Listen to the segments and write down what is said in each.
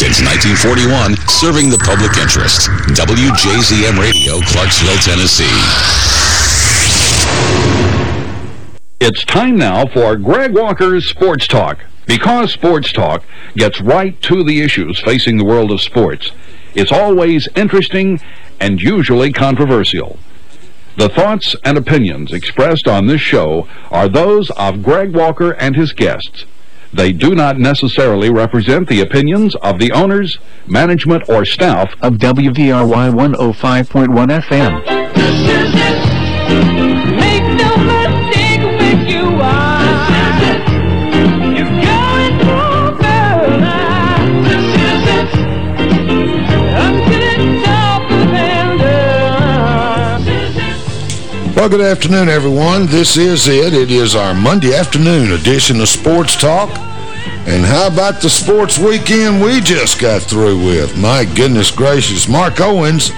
Since 1941, serving the public interest. WJZM Radio, Clarksville, Tennessee. It's time now for Greg Walker's Sports Talk. Because Sports Talk gets right to the issues facing the world of sports, it's always interesting and usually controversial. The thoughts and opinions expressed on this show are those of Greg Walker and his guests. They do not necessarily represent the opinions of the owners, management, or staff of WVRY 105.1 FM. Well, good afternoon, everyone. This is it. It is our Monday afternoon edition of Sports Talk. And how about the sports weekend we just got through with? My goodness gracious. Mark Owens,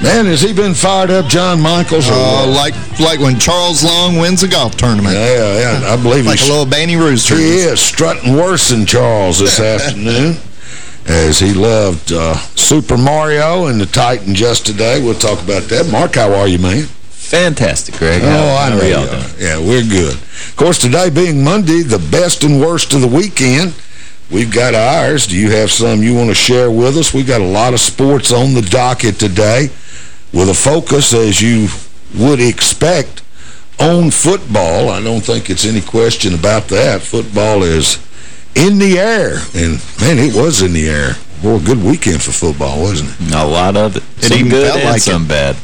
man, has he been fired up, John Michaels? Uh, like like when Charles Long wins a golf tournament. Yeah, yeah, I believe Like a little Banny Rooster. He is strutting worse than Charles this afternoon as he loved uh, Super Mario and the Titan just today. We'll talk about that. Mark, how are you, man? Fantastic, Greg. Oh, how, I know you are. Yeah, we're good. Of course, today being Monday, the best and worst of the weekend, we've got ours. Do you have some you want to share with us? We've got a lot of sports on the docket today with a focus, as you would expect, on football. I don't think it's any question about that. Football is in the air. And, man, it was in the air. Boy, a good weekend for football, wasn't it? A lot of it. It some even good felt and like some it. bad.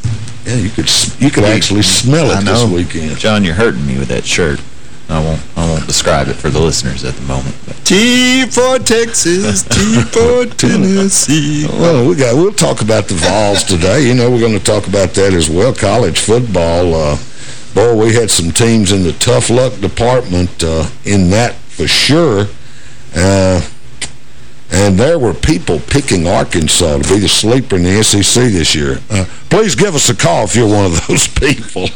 Yeah, you could you could actually smell it this weekend. John, you're hurting me with that shirt. I won't I won't describe it for the listeners at the moment. But. T for Texas, T for Tennessee. Well, we got we'll talk about the Vols today. You know, we're going to talk about that as well. College football. Uh, boy, we had some teams in the tough luck department uh, in that for sure. Uh, and there were people picking Arkansas to be the sleeper in the SEC this year. Uh, please give us a call if you're one of those people.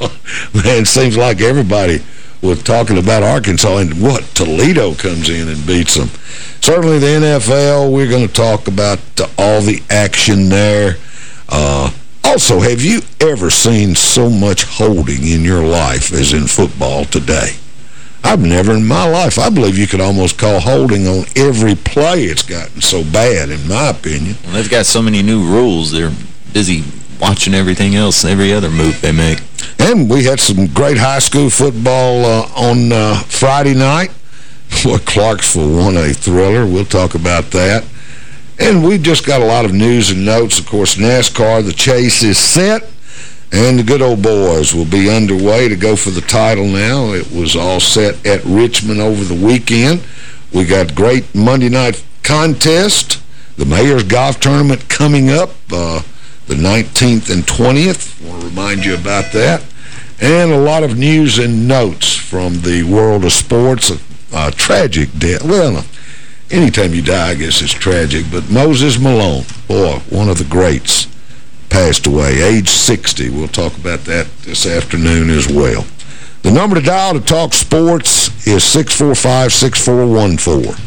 Man, it seems like everybody was talking about Arkansas and what, Toledo comes in and beats them. Certainly the NFL, we're going to talk about uh, all the action there. Uh, also, have you ever seen so much holding in your life as in football today? I've never in my life. I believe you could almost call holding on every play. It's gotten so bad, in my opinion. Well, they've got so many new rules. They're busy watching everything else, every other move they make. And we had some great high school football uh, on uh, Friday night. Well, Clarksville won a thriller. We'll talk about that. And we've just got a lot of news and notes. Of course, NASCAR, the chase is set. And the good old boys will be underway to go for the title now. It was all set at Richmond over the weekend. We got great Monday night contest. The Mayor's Golf Tournament coming up uh, the 19th and 20th. I want to remind you about that. And a lot of news and notes from the world of sports. A, a tragic death. Well, anytime you die, I guess it's tragic. But Moses Malone, boy, one of the greats passed away, age 60. We'll talk about that this afternoon as well. The number to dial to talk sports is 645-6414.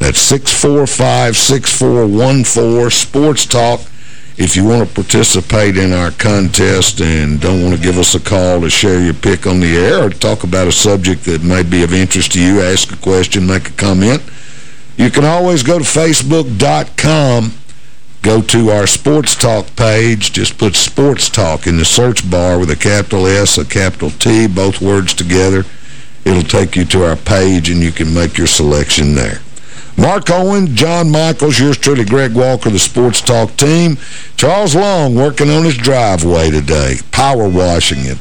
That's 645-6414, Sports Talk. If you want to participate in our contest and don't want to give us a call to share your pick on the air or talk about a subject that may be of interest to you, ask a question, make a comment, you can always go to Facebook.com, go to our Sports Talk page, just put Sports Talk in the search bar with a capital S, a capital T, both words together. It'll take you to our page and you can make your selection there. Mark Owen, John Michaels, yours truly, Greg Walker, the Sports Talk team. Charles Long working on his driveway today, power washing it.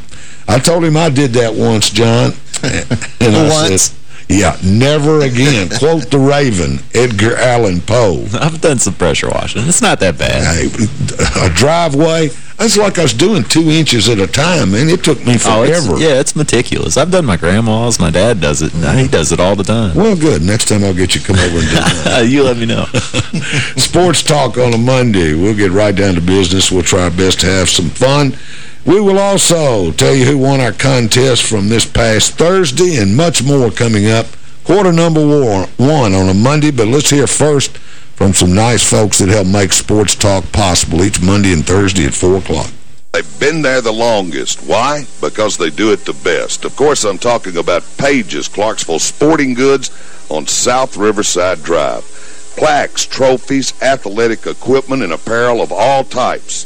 I told him I did that once, John. and Once? Said, yeah, never again. Quote the Raven, Edgar Allan Poe. I've done some pressure washing. It's not that bad. Hey, a driveway, that's like I was doing two inches at a time, man. It took me Oh, it's, forever. yeah, it's meticulous. I've done my grandma's. My dad does it. and He does it all the time. Well, good. Next time I'll get you to come over and do that. you let me know. Sports Talk on a Monday. We'll get right down to business. We'll try our best to have some fun. We will also tell you who won our contest from this past Thursday and much more coming up. Quarter number one on a Monday, but let's hear first from some nice folks that help make Sports Talk possible each Monday and Thursday at 4 o'clock. They've been there the longest. Why? Because they do it the best. Of course, I'm talking about Pages, Clarksville Sporting Goods on South Riverside Drive. Plaques, trophies, athletic equipment, and apparel of all types.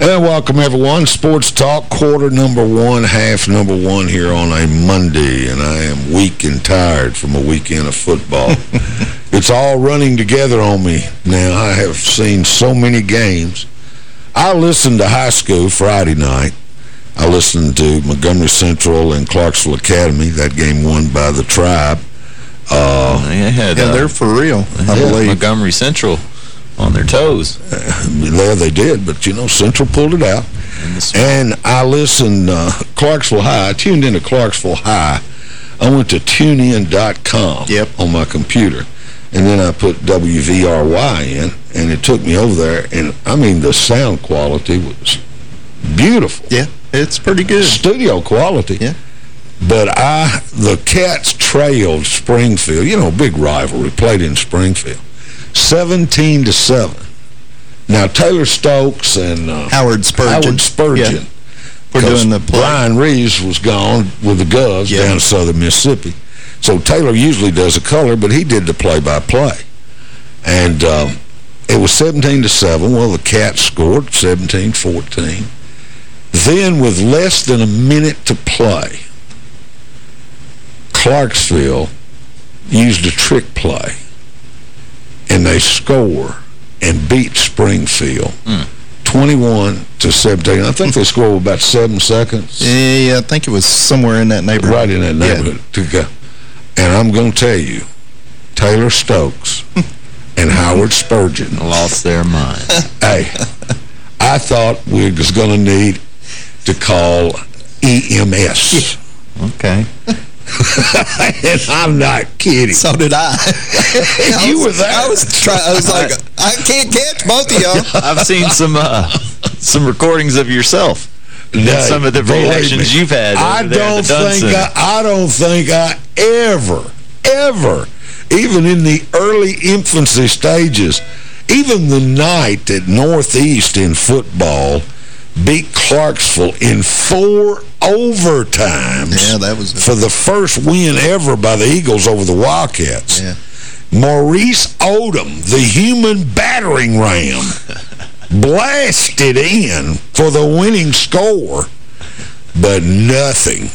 And welcome, everyone. Sports Talk, quarter number one, half number one here on a Monday. And I am weak and tired from a weekend of football. it's all running together on me now. I have seen so many games. I listened to high school Friday night. I listened to Montgomery Central and Clarksville Academy. That game won by the Tribe. Uh, They had, Yeah, uh, they're for real, I believe. Montgomery Central on their toes. there they did, but, you know, Central pulled it out. And I listened, uh, Clarksville High, I tuned into Clarksville High. I went to tunein.com Yep. on my computer. And then I put WVRY in, and it took me over there. And, I mean, the sound quality was beautiful. Yeah, it's pretty good. Studio quality. Yeah. But I, the Cats trailed Springfield. You know, big rivalry, played in Springfield. 17 to 7. Now, Taylor Stokes and uh, Howard Spurgeon. Howard Spurgeon. Yeah. We're doing the play. Brian Reeves was gone with the Govs Yeah. down in southern Mississippi. So Taylor usually does a color, but he did the play-by-play. And um, it was 17 to 7. Well, the Cats scored 17-14. Then, with less than a minute to play, Clarksville used a trick play, and they score and beat Springfield 21 to 17. I think they scored about seven seconds. Yeah, I think it was somewhere in that neighborhood. Right in that Yeah. neighborhood. to go. And I'm going to tell you, Taylor Stokes and Howard Spurgeon, Lost their minds. hey, I thought we was going to need to call EMS. Okay. And I'm not kidding. So did I. I You was- were there. I was try, I was like, I can't catch both of y'all. I've seen some uh, some recordings of yourself. and No, some of the believe reactions me, you've had I don't think I, I don't think I ever, ever, even in the early infancy stages, even the night that Northeast in football beat Clarksville in four overtimes Yeah, that was... for the first win ever by the Eagles over the Wildcats. Yeah. Maurice Odom, the human battering ram, blasted in for the winning score, but nothing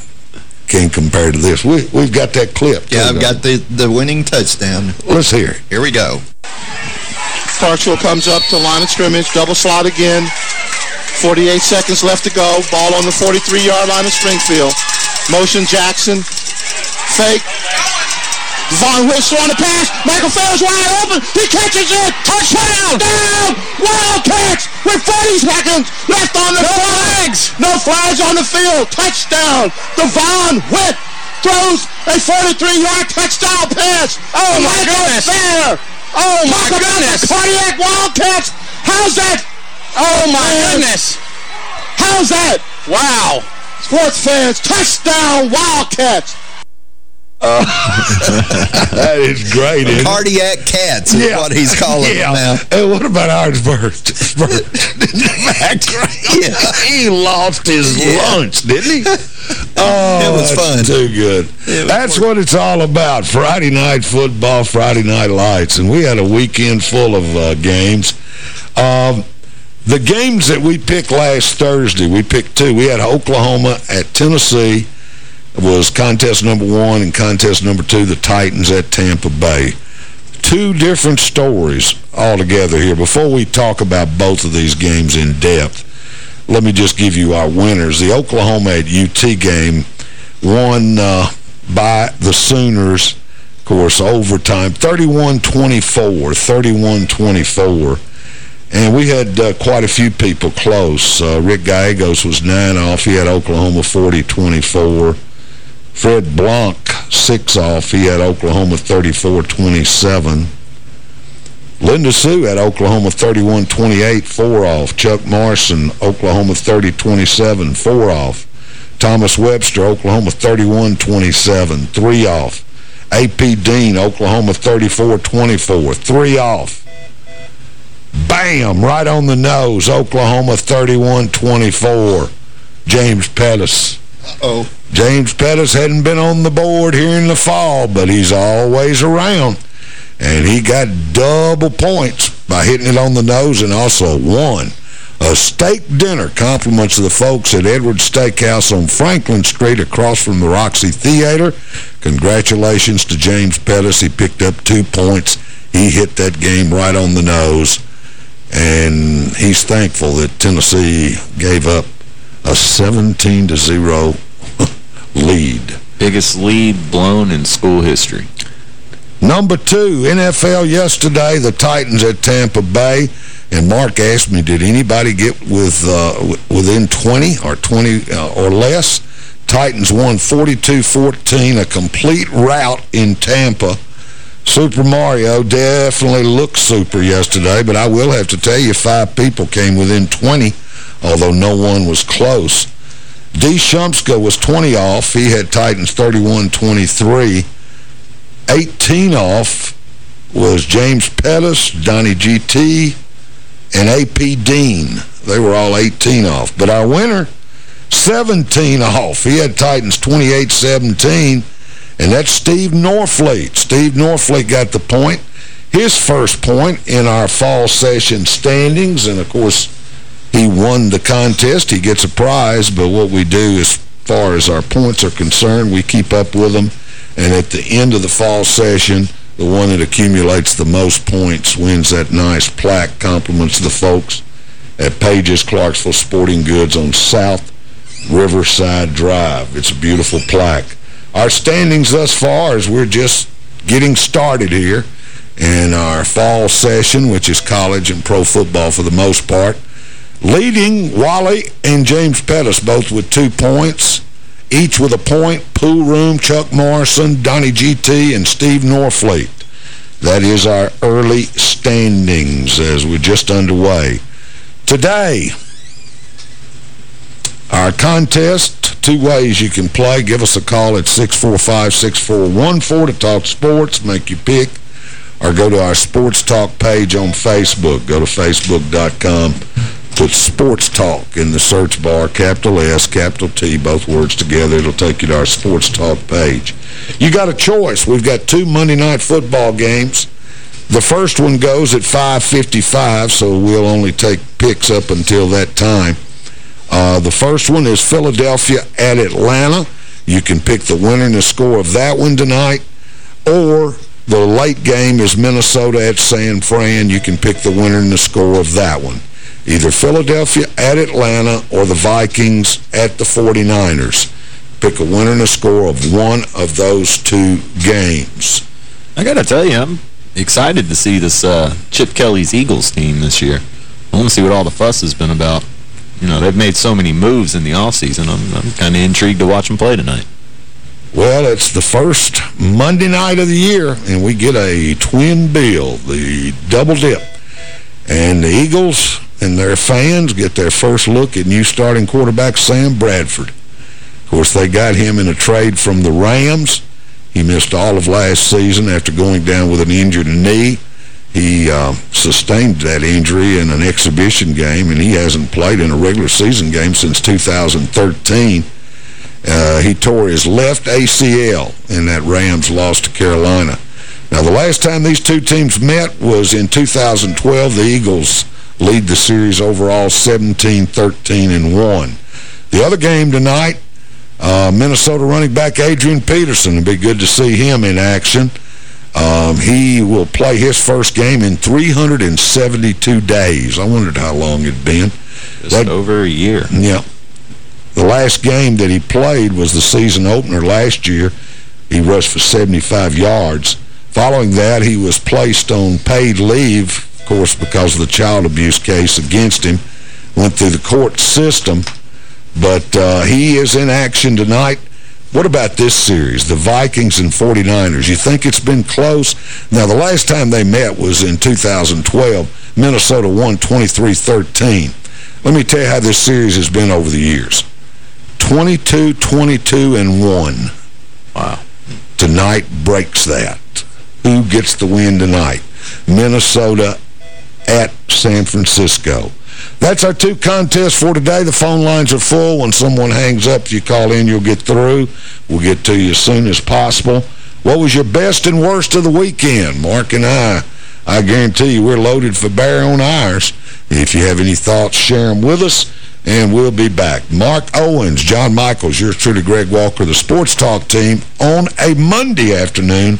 can compare to this. We, we've got that clip. Yeah, I've got the, the winning touchdown. Let's hear it. Here we go. Clarksville comes up to line of scrimmage, double slot again. 48 seconds left to go. Ball on the 43-yard line of Springfield. Motion Jackson. Fake. Devon Witt throwing the pass. Michael Farris wide open. He catches it. Touchdown. Down. Wildcats with 40 seconds left on the no flags. No flags on the field. Touchdown. Devon Witt throws a 43-yard touchdown pass. Oh, my goodness. Fair. Oh, my goodness. Cardiac Wildcats. How's that? Oh, my goodness. How's that? Wow. Sports fans, touchdown Wildcats. That is great, isn't it? Cardiac cats is what he's calling yeah. them now. And what about Orange Bird? yeah. He lost his lunch, didn't he? Oh, It was fun. too good. That's what it's all about. Friday night football, Friday night lights. And we had a weekend full of uh, games. Um, the games that we picked last Thursday, we picked two. We had Oklahoma at Tennessee was contest number one and contest number two, the Titans at Tampa Bay. Two different stories altogether here. Before we talk about both of these games in depth, let me just give you our winners. The Oklahoma at UT game won uh, by the Sooners, of course, overtime, 31-24, 31-24. And we had uh, quite a few people close. Uh, Rick Gallegos was 9 off. He had Oklahoma 40-24. Fred Blanc, 6 off. He had Oklahoma 34-27. Linda Sue had Oklahoma 31-28, 4 off. Chuck Morrison, Oklahoma 30-27, 4 off. Thomas Webster, Oklahoma 31-27, 3 off. A.P. Dean, Oklahoma 34-24, 3 off. Bam! Right on the nose. Oklahoma 31-24. James Pettis. Oh, James Pettis hadn't been on the board here in the fall, but he's always around. And he got double points by hitting it on the nose and also won A steak dinner compliments of the folks at Edwards Steakhouse on Franklin Street across from the Roxy Theater. Congratulations to James Pettis. He picked up two points. He hit that game right on the nose. And he's thankful that Tennessee gave up a 17 to 0 lead. Biggest lead blown in school history. Number two, NFL yesterday, the Titans at Tampa Bay. And Mark asked me, did anybody get with uh, within 20 or 20 uh, or less? Titans won 42-14, a complete rout in Tampa. Super Mario definitely looked super yesterday, but I will have to tell you five people came within 20, although no one was close. D. Shumska was 20 off. He had Titans 31-23. 18 off was James Pettis, Donnie GT, and A.P. Dean. They were all 18 off. But our winner, 17 off. He had Titans 28-17, and that's Steve Norfleet. Steve Norfleet got the point. His first point in our fall session standings, and of course, he won the contest. He gets a prize, but what we do as far as our points are concerned, we keep up with them, and at the end of the fall session, the one that accumulates the most points wins that nice plaque, compliments the folks at Page's Clarksville Sporting Goods on South Riverside Drive. It's a beautiful plaque. Our standings thus far is we're just getting started here in our fall session, which is college and pro football for the most part. Leading, Wally and James Pettis, both with two points. Each with a point, Pool Room, Chuck Morrison, Donnie GT, and Steve Norfleet. That is our early standings as we're just underway. Today, our contest, two ways you can play. Give us a call at 645-6414 to talk sports, make your pick, or go to our Sports Talk page on Facebook. Go to facebook.com, put Sports Talk in the search bar, capital S, capital T, both words together. It'll take you to our Sports Talk page. You got a choice. We've got two Monday night football games. The first one goes at 5.55, so we'll only take picks up until that time. Uh, the first one is Philadelphia at Atlanta. You can pick the winner and the score of that one tonight. Or the late game is Minnesota at San Fran. You can pick the winner and the score of that one. Either Philadelphia at Atlanta or the Vikings at the 49ers. Pick a winner and a score of one of those two games. I got to tell you, I'm excited to see this uh, Chip Kelly's Eagles team this year. I want to see what all the fuss has been about. You know, they've made so many moves in the offseason. I'm, I'm kind of intrigued to watch them play tonight. Well, it's the first Monday night of the year, and we get a twin bill, the double dip. And the Eagles and their fans get their first look at new starting quarterback Sam Bradford. Of course, they got him in a trade from the Rams. He missed all of last season after going down with an injured knee. He uh, sustained that injury in an exhibition game, and he hasn't played in a regular season game since 2013. Uh, he tore his left ACL in that Rams loss to Carolina. Now, the last time these two teams met was in 2012. The Eagles lead the series overall 17-13 and 1. The other game tonight, uh, Minnesota running back Adrian Peterson. It'd be good to see him in action. Um, he will play his first game in 372 days. I wondered how long it'd been. Just that, over a year. Yeah. The last game that he played was the season opener last year. He rushed for 75 yards. Following that, he was placed on paid leave, of course, because of the child abuse case against him. Went through the court system. But uh, he is in action tonight. What about this series, the Vikings and 49ers? You think it's been close? Now, the last time they met was in 2012. Minnesota won 23-13. Let me tell you how this series has been over the years. 22-22 and 1. Wow. Tonight breaks that. Who gets the win tonight? Minnesota at San Francisco. That's our two contests for today. The phone lines are full. When someone hangs up, you call in, you'll get through. We'll get to you as soon as possible. What was your best and worst of the weekend? Mark and I, I guarantee you we're loaded for bear on ours. If you have any thoughts, share them with us, and we'll be back. Mark Owens, John Michaels, yours truly, Greg Walker, the Sports Talk team, on a Monday afternoon.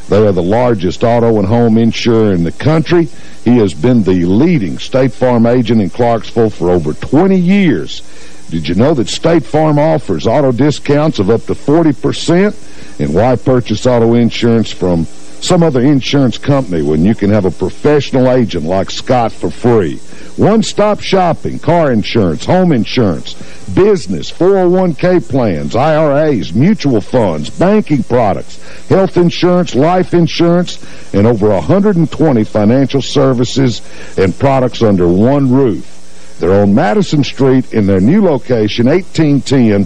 They are the largest auto and home insurer in the country. He has been the leading State Farm agent in Clarksville for over 20 years. Did you know that State Farm offers auto discounts of up to 40%? And why purchase auto insurance from some other insurance company when you can have a professional agent like Scott for free? One-stop shopping, car insurance, home insurance, business, 401k plans, IRAs, mutual funds, banking products, health insurance, life insurance, and over 120 financial services and products under one roof. They're on Madison Street in their new location, 1810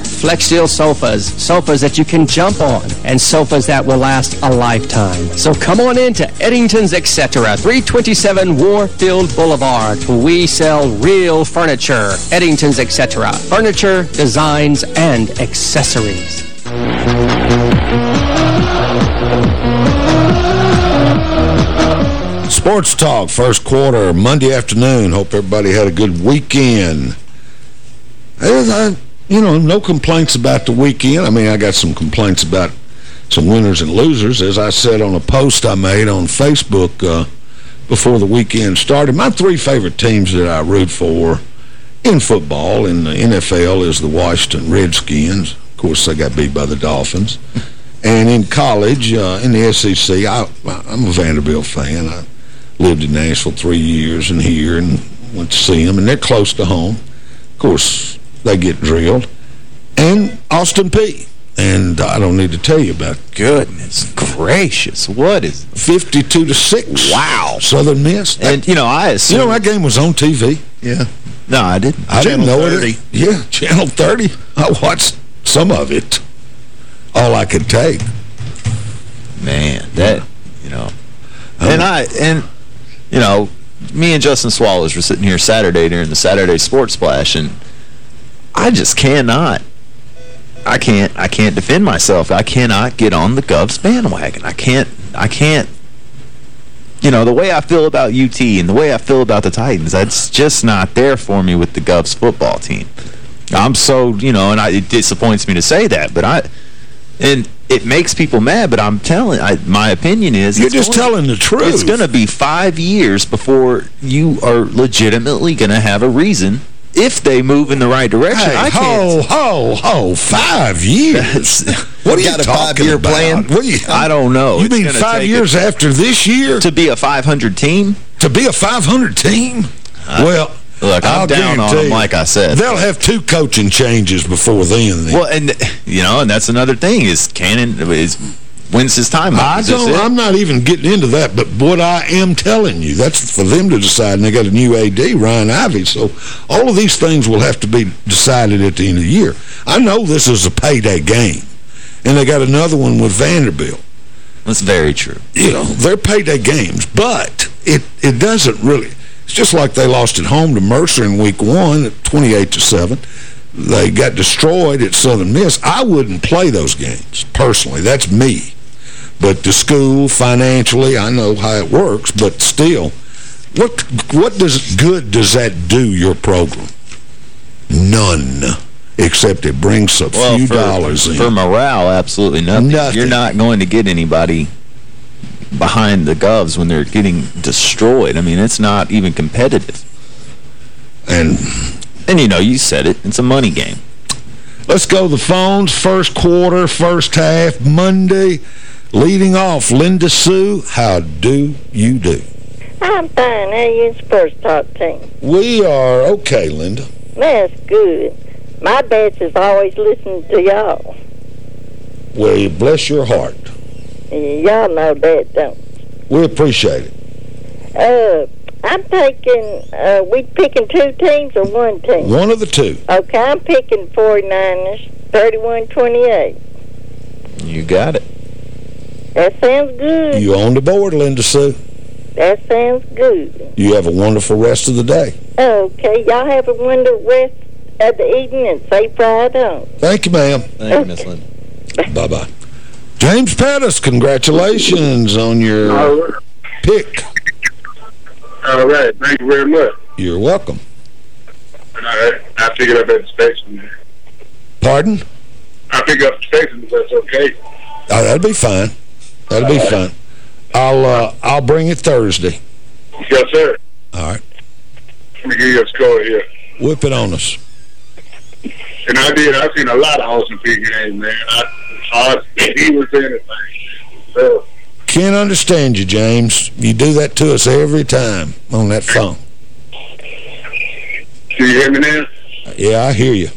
Flexsteel sofas, sofas that you can jump on, and sofas that will last a lifetime. So come on in to Eddington's Etc. 327 Warfield Boulevard, we sell real furniture, Eddington's Etc. Furniture, designs, and accessories. Sports Talk, first quarter, Monday afternoon. Hope everybody had a good weekend. You know, no complaints about the weekend. I mean, I got some complaints about some winners and losers. As I said on a post I made on Facebook uh, before the weekend started, my three favorite teams that I root for in football in the NFL is the Washington Redskins. Of course, they got beat by the Dolphins. And in college, uh, in the SEC, I, I'm a Vanderbilt fan. I lived in Nashville three years and here and went to see them, and they're close to home. Of course, they get drilled. And Austin Peay. And I don't need to tell you about it. Goodness gracious. What is... 52 to 6. Wow. Southern Miss. That, and, you know, I assume... You know, that game was on TV. Yeah. No, I didn't. I Channel didn't know 30. it. Yeah, Channel 30. I watched some of it. All I could take. Man, that, you know... Uh-huh. And I... and you know, me and Justin Swallows were sitting here Saturday during the Saturday Sports Splash, and I just cannot. I can't. I can't defend myself. I cannot get on the Govs bandwagon. I can't. I can't. You know, the way I feel about UT and the way I feel about the Titans, that's just not there for me with the Govs football team. I'm so, you know, and I, it disappoints me to say that, but I, and it makes people mad, but I'm telling, I, my opinion is... You're just telling the truth. It's going to be five years before you are legitimately going to have a reason if they move in the right direction. Hey, I can't. Ho, ho, ho, five years. what are you got a five-year plan? What you, I don't know. You it's mean five years after this year? To be a 500 team? To be a 500 team? Uh, well... Look, I'm I'll down on them, like I said. They'll have two coaching changes before then. then. Well, and, you know, and that's another thing is Cannon is when's his time up? I don't, I'm not even getting into that, but what I am telling you, that's for them to decide, and they got a new AD, Ryan Ivey, so all of these things will have to be decided at the end of the year. I know this is a payday game, and they got another one with Vanderbilt. That's very true. You know, they're payday games, but it, it doesn't really... It's just like they lost at home to Mercer in week one 28 to 7. they got destroyed at Southern Miss, I wouldn't play those games, personally. That's me. But the school, financially, I know how it works, but still, what what does good does that do your program? None. Except it brings a well, few for, dollars in. For morale, absolutely nothing. Nothing. You're not going to get anybody behind the Govs when they're getting destroyed. I mean, it's not even competitive. And, and you know, you said it. It's a money game. Let's go the phones. First quarter, first half, Monday. Leading off, Linda Sue, how do you do? I'm fine. How you in Spurs Talk team? We are okay, Linda. That's good. My best is always listening to y'all. Well, bless your heart. Y'all know that, don't We appreciate it. Uh, I'm taking, uh, we picking two teams or one team? One of the two. Okay, I'm picking 49ers, 31-28. You got it. That sounds good. You on the board, Linda Sue. That sounds good. You have a wonderful rest of the day. Okay, y'all have a wonderful rest of the evening and safe ride home. Thank you, ma'am. Thank you, Miss Linda. Bye-bye. James Pettis, congratulations on your pick. All right. Thank you very much. You're welcome. All right. I pick it up at the station. Pardon? I pick up the station if that's okay. Oh, that'll be fine. That'll be fun. I'll uh, I'll bring it Thursday. Yes, sir. All right. Let me give you a score here. Whip it on us. And I did. I've seen a lot of Austin Peay games, man. I, I he was anything. So, Can't understand you, James. You do that to us every time on that phone. Do you hear me now? Yeah, I hear you.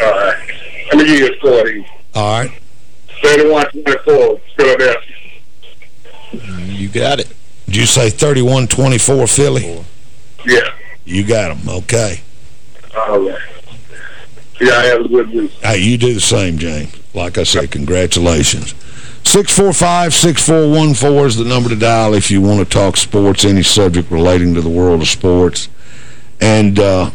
All right. Let me give you a score here. All right. 31-24, Philadelphia. You got it. Did you say 31-24 Philly? Yeah. You got them. Okay. All right. Yeah, I have a good week. Hey, you do the same, James. Like I said, congratulations. 645-6414 is the number to dial if you want to talk sports, any subject relating to the world of sports. And uh,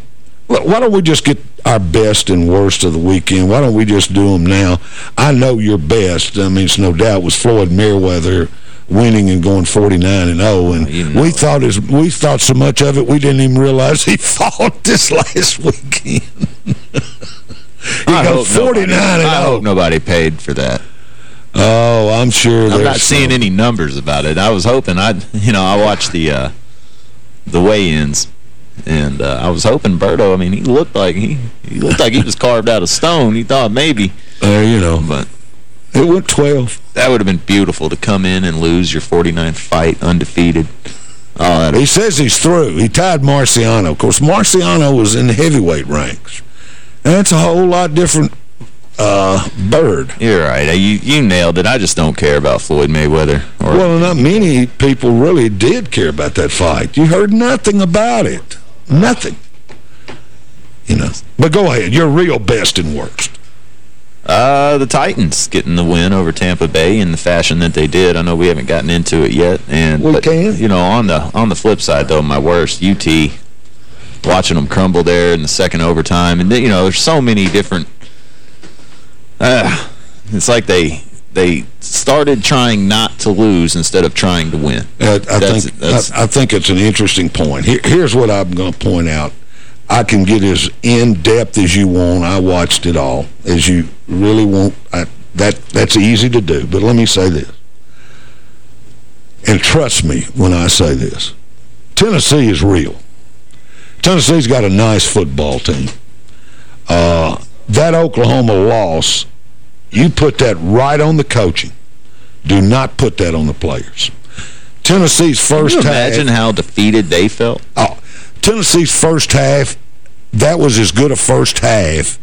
why don't we just get our best and worst of the weekend? Why don't we just do them now? I know your best, I mean, it's no doubt, was Floyd Mayweather winning and going 49 and 0 and you know. we thought as we thought so much of it we didn't even realize he fought this last weekend. he I goes hope 49 nobody, and I 0. hope nobody paid for that. Oh, I'm sure I'm not seeing some. any numbers about it. I was hoping I, you know, I watched the uh, the weigh-ins, and uh, I was hoping Berto. I mean, he looked like he he looked like he was carved out of stone. He thought maybe, Uh, you know, but it went 12. that would have been beautiful to come in and lose your 49th fight undefeated. Oh, He says he's through. He tied Marciano. Of course, Marciano was in the heavyweight ranks. And that's a whole lot different uh, bird. You're right. You you nailed it. I just don't care about Floyd Mayweather. Or, Well, not many people really did care about that fight. You heard nothing about it. Nothing. You know. But go ahead. Your real best and worst. Uh, the Titans getting the win over Tampa Bay in the fashion that they did. I know we haven't gotten into it yet, and We but, can. You know, on the on the flip side though, my worst UT watching them crumble there in the second overtime, and you know, there's so many different. Uh, it's like they they started trying not to lose instead of trying to win. Uh, I, That's- think that's- I, I think it's an interesting point. Here, here's what I'm going to point out. I can get as in-depth as you want. I watched it all. As you really want, I, that that's easy to do. But let me say this. And trust me when I say this. Tennessee is real. Tennessee's got a nice football team. Uh, that Oklahoma loss, you put that right on the coaching. Do not put that on the players. Tennessee's first Can you half... imagine how defeated they felt? Oh, Tennessee's first half, that was as good a first half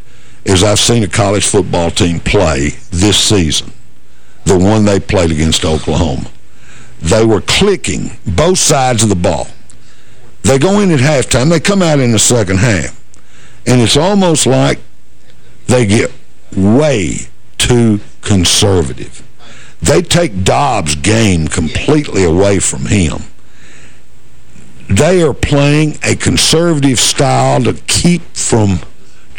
as I've seen a college football team play this season. The one they played against Oklahoma. They were clicking both sides of the ball. They go in at halftime. They come out in the second half. And it's almost like they get way too conservative. They take Dobbs' game completely away from him. They are playing a conservative style to keep from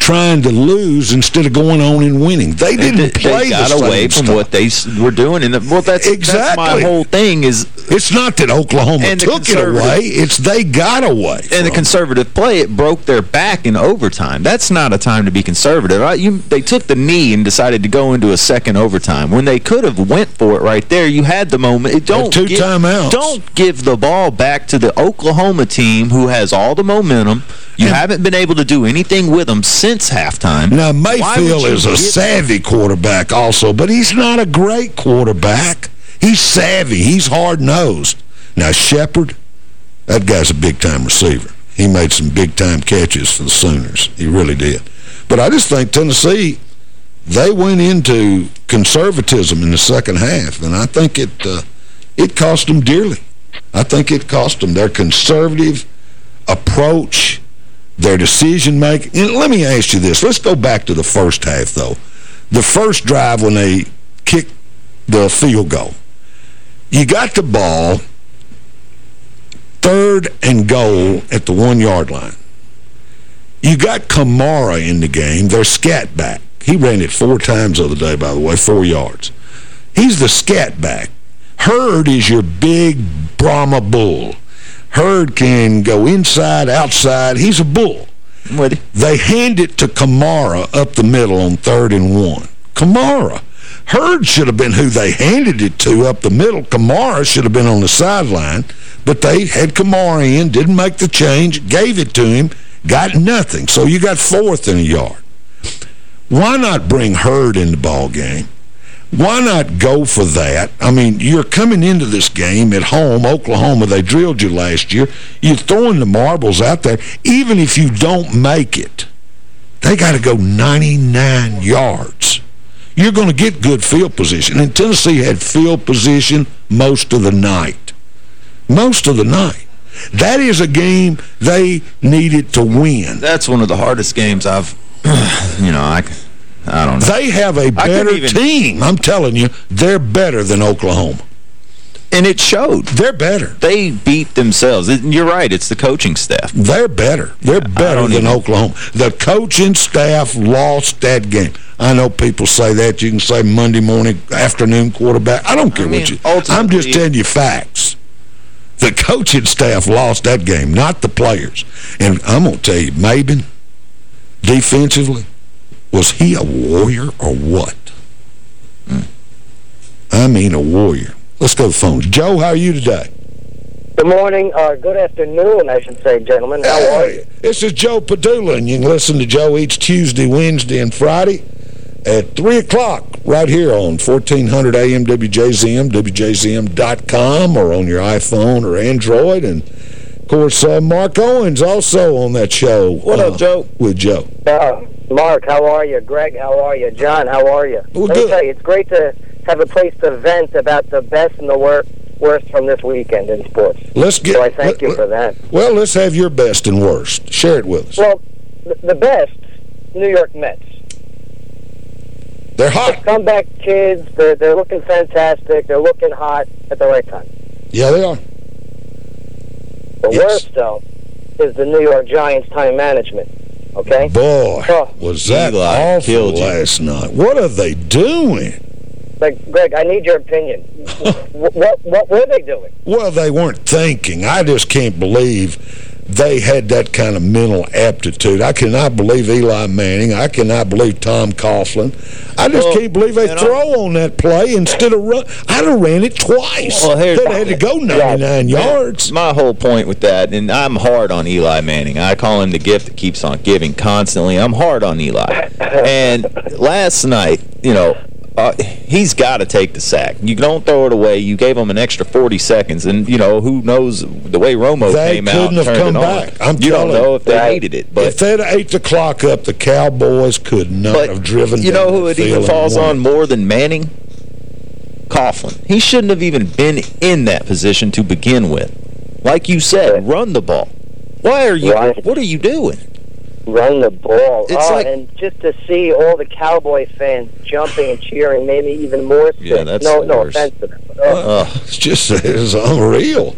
trying to lose instead of going on and winning. They didn't they, play they got the away from stuff. what they were doing. And well, that's, exactly. that's my whole thing is... It's not that Oklahoma took it away. It's they got away. And the conservative play, it broke their back in overtime. That's not a time to be conservative. Right? You, they took the knee and decided to go into a second overtime. When they could have went for it right there, you had the moment. It don't two give, timeouts. Don't give the ball back to the Oklahoma team who has all the momentum. You and haven't been able to do anything with them since halftime. Now, Mayfield is a savvy quarterback also, but he's not a great quarterback. He's savvy. He's hard-nosed. Now, Shepard, that guy's a big-time receiver. He made some big-time catches for the Sooners. He really did. But I just think Tennessee, they went into conservatism in the second half, and I think it uh, it cost them dearly. I think it cost them their conservative approach, their decision-making. And let me ask you this. Let's go back to the first half, though. The first drive when they kicked the field goal, you got the ball third and goal at the one-yard line. You got Kamara in the game, their scat back. He ran it four times the other day, by the way, four yards. He's the scat back. Hurd is your big Brahma bull. Hurd can go inside, outside. He's a bull. Ready. They hand it to Kamara up the middle on third and one. Kamara. Hurd should have been who they handed it to up the middle. Kamara should have been on the sideline, but they had Kamara in, didn't make the change, gave it to him, got nothing. So you got fourth in a yard. Why not bring Hurd in the ball game? Why not go for that? I mean, you're coming into this game at home, Oklahoma. They drilled you last year. You're throwing the marbles out there. Even if you don't make it, they got to go 99 yards. You're going to get good field position. And Tennessee had field position most of the night. Most of the night. That is a game they needed to win. That's one of the hardest games I've, you know, I, I don't know. They have a better even, team. I'm telling you, they're better than Oklahoma. And it showed. They're better. They beat themselves. You're right. It's the coaching staff. They're better. They're better than even, Oklahoma. The coaching staff lost that game. I know people say that. You can say Monday morning, afternoon quarterback. I don't care I mean, what you... I'm just telling you facts. The coaching staff lost that game, not the players. And I'm going to tell you, Maybin, defensively, was he a warrior or what? Mm. I mean a warrior. Let's go to the phone. Joe, how are you today? Good morning, or good afternoon, I should say, gentlemen. How hey, are you? This is Joe Padula, and you can listen to Joe each Tuesday, Wednesday, and Friday at 3 o'clock right here on 1400 AM WJZM, WJZM.com, or on your iPhone or Android. And, of course, uh, Mark Owens also on that show. What uh, up, Joe? With Joe. Uh, Mark, how are you? Greg, how are you? John, how are you? Well, Let good. me tell you, it's great to have a place to vent about the best and the worst worst from this weekend in sports. Let's get, so I thank let, you for that. Well, let's have your best and worst. Share it with us. Well, the, the best, New York Mets. They're hot. The comeback kids, they're, they're looking fantastic. They're looking hot at the right time. Yeah, they are. The yes. worst, though, is the New York Giants time management. Okay? Boy, was that Eli awful last night. What are they doing? Like, Greg, I need your opinion. what, what, what were they doing? Well, they weren't thinking. I just can't believe they had that kind of mental aptitude. I cannot believe Eli Manning. I cannot believe Tom Coughlin. I just well, can't believe they throw on that play instead of run. I'd have ran it twice. Well, They'd had to go 99 yards. My whole point with that, and I'm hard on Eli Manning. I call him the gift that keeps on giving constantly. I'm hard on Eli. and last night, you know, uh, he's got to take the sack. You don't throw it away. You gave him an extra 40 seconds, and, you know, who knows the way Romo they came out couldn't and have turned come it on. back. I'm you don't telling know if they Right. needed it. But if they'd ate the clock up, the Cowboys could not But have driven you know who it even falls on more than Manning? Coughlin. He shouldn't have even been in that position to begin with. Like you said, run the ball. Why are you, Right. what are you doing? Run the ball. It's oh, like- and just to see all the Cowboy fans jumping and cheering made me even more sick. Yeah, that's no, no worst. offense to them. oh. Uh, It's just it's unreal.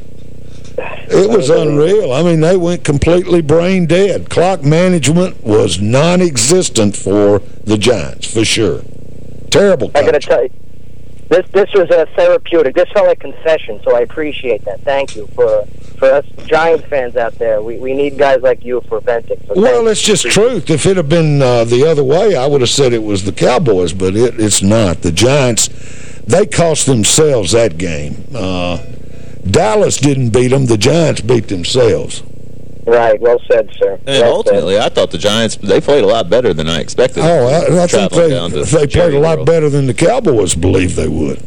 It was unreal. I mean, they went completely brain dead. Clock management was non-existent for the Giants, for sure. Terrible I got to tell you, this this was a therapeutic. This felt like concession, so I appreciate that. Thank you for for us Giants fans out there. We we need guys like you for venting. So Well, it's just truth. If it had been uh, the other way, I would have said it was the Cowboys, but it, it's not. The Giants, they cost themselves that game. Uh, Dallas didn't beat them. The Giants beat themselves. Right, well said, sir. And well ultimately, I thought the Giants, they played a lot better than I expected. Oh, I, I think Traveling they, they played a lot better than the Cowboys believed they would.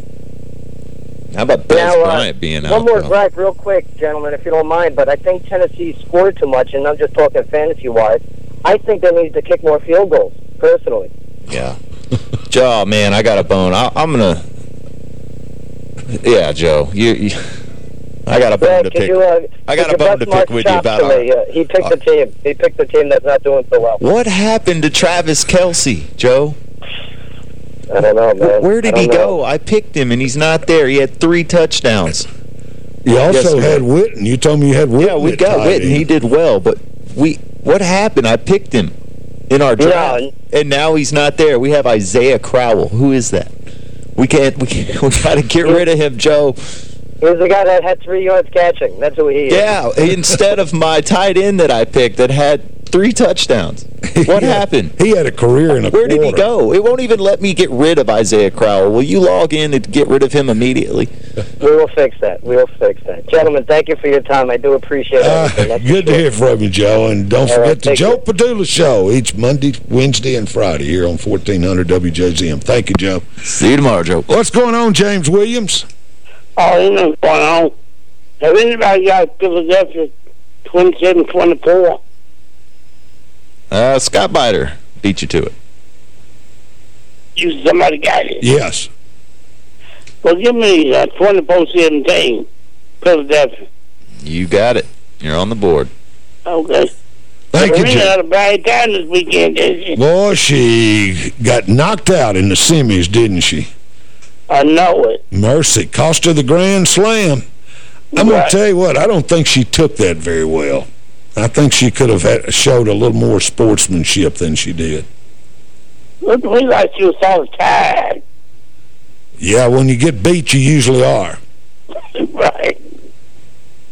How about Dez now, uh, Bryant being One out? more gripe real quick, gentlemen, if you don't mind, but I think Tennessee scored too much, and I'm just talking fantasy-wise. I think they need to kick more field goals, personally. Yeah. Joe, man, I got a bone. I, I'm going to... Yeah, Joe, you... you I got a bone to pick. you, uh, I got a bone to pick with you about our... Uh, he picked the team. He picked the team that's not doing so well. What happened to Travis Kelce, Joe? I don't know, man. Where did he know. go? I picked him, and he's not there. He had three touchdowns. You also Yes, had Witten. You told me you had Witten. Yeah, we got Witten. He did well, but we what happened? I picked him in our draft, and now he's not there. We have Isaiah Crowell. Who is that? We can't. We can't, we got to get rid of him, Joe. He was the guy that had three yards catching. That's who he is. Yeah, instead of my tight end that I picked that had three touchdowns. What happened? He had a career in a Where did he go? It won't even let me get rid of Isaiah Crowell. Will you log in and get rid of him immediately? We will fix that. We will fix that. Gentlemen, thank you for your time. I do appreciate it. Ah, That's Good to hear from you, Joe. And don't All forget right, the thank Joe Padula Show each Monday, Wednesday, and Friday here on 1400 WJZM. Thank you, Joe. See you tomorrow, Joe. What's going on, James Williams? Oh, you know what's going on. Have anybody got Philadelphia 27-24? Uh, Scott Biter beat you to it. You somebody got it. Yes. Well, give me uh, 24-17, Philadelphia. You got it. You're on the board. Okay. Thank you, Serena Jim. had a bad time this weekend, didn't she? Boy, she got knocked out in the semis, didn't she? I know it. Mercy. Cost her the Grand Slam. I'm going to tell you what, I don't think she took that very well. I think she could have showed a little more sportsmanship than she did. Looked to me like she was of tired. Yeah, when you get beat, you usually are. right.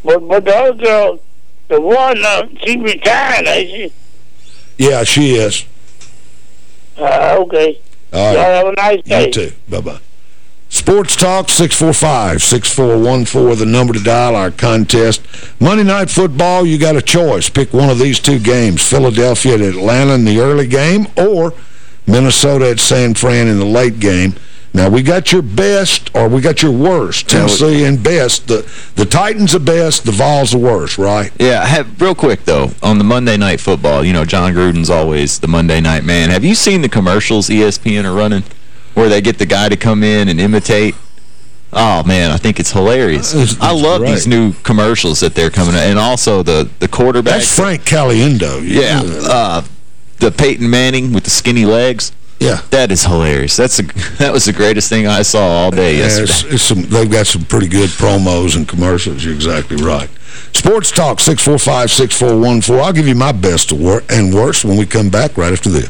But, but the other girl, the one, uh, she retired, ain't she? Yeah, she is. Uh, okay. All Y'all right. have a nice day. You too. Bye-bye. Sports Talk, 645-6414, the number to dial our contest. Monday Night Football, you got a choice. Pick one of these two games, Philadelphia at Atlanta in the early game or Minnesota at San Fran in the late game. Now, we got your best or we got your worst. Tennessee and best. The, the Titans are best, the Vols are worst, right? Yeah, have, real quick, though, on the Monday Night Football, you know, Jon Gruden's always the Monday Night man. Have you seen the commercials ESPN are running where they get the guy to come in and imitate? Oh, man, I think it's hilarious. It's- I love great. these new commercials that they're coming out. And also the, the quarterback. That's Frank Caliendo. Yeah, uh, the Peyton Manning with the skinny legs. Yeah. That is hilarious. That's a, That was the greatest thing I saw all day Yeah, yesterday. it's, it's some, they've got some pretty good promos and commercials. You're exactly right. Sports Talk, 645-6414. I'll give you my best and worst when we come back right after this.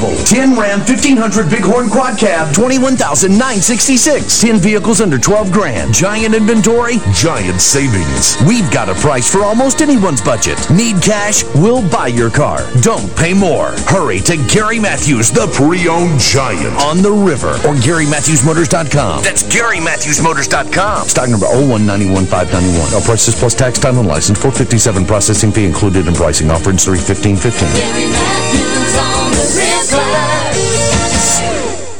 Available. 10 Ram 1500 Bighorn Quad Cab, 21966 10 vehicles under 12 grand. Giant inventory, giant savings. We've got a price for almost anyone's budget. Need cash? We'll buy your car. Don't pay more. Hurry to Gary Matthews, the pre-owned giant, on the river or GaryMatthewsMotors.com. That's GaryMatthewsMotors.com. Stock number 0191591. All prices plus tax, time, and license. 457 processing fee included in pricing. Offer in 31515 the river.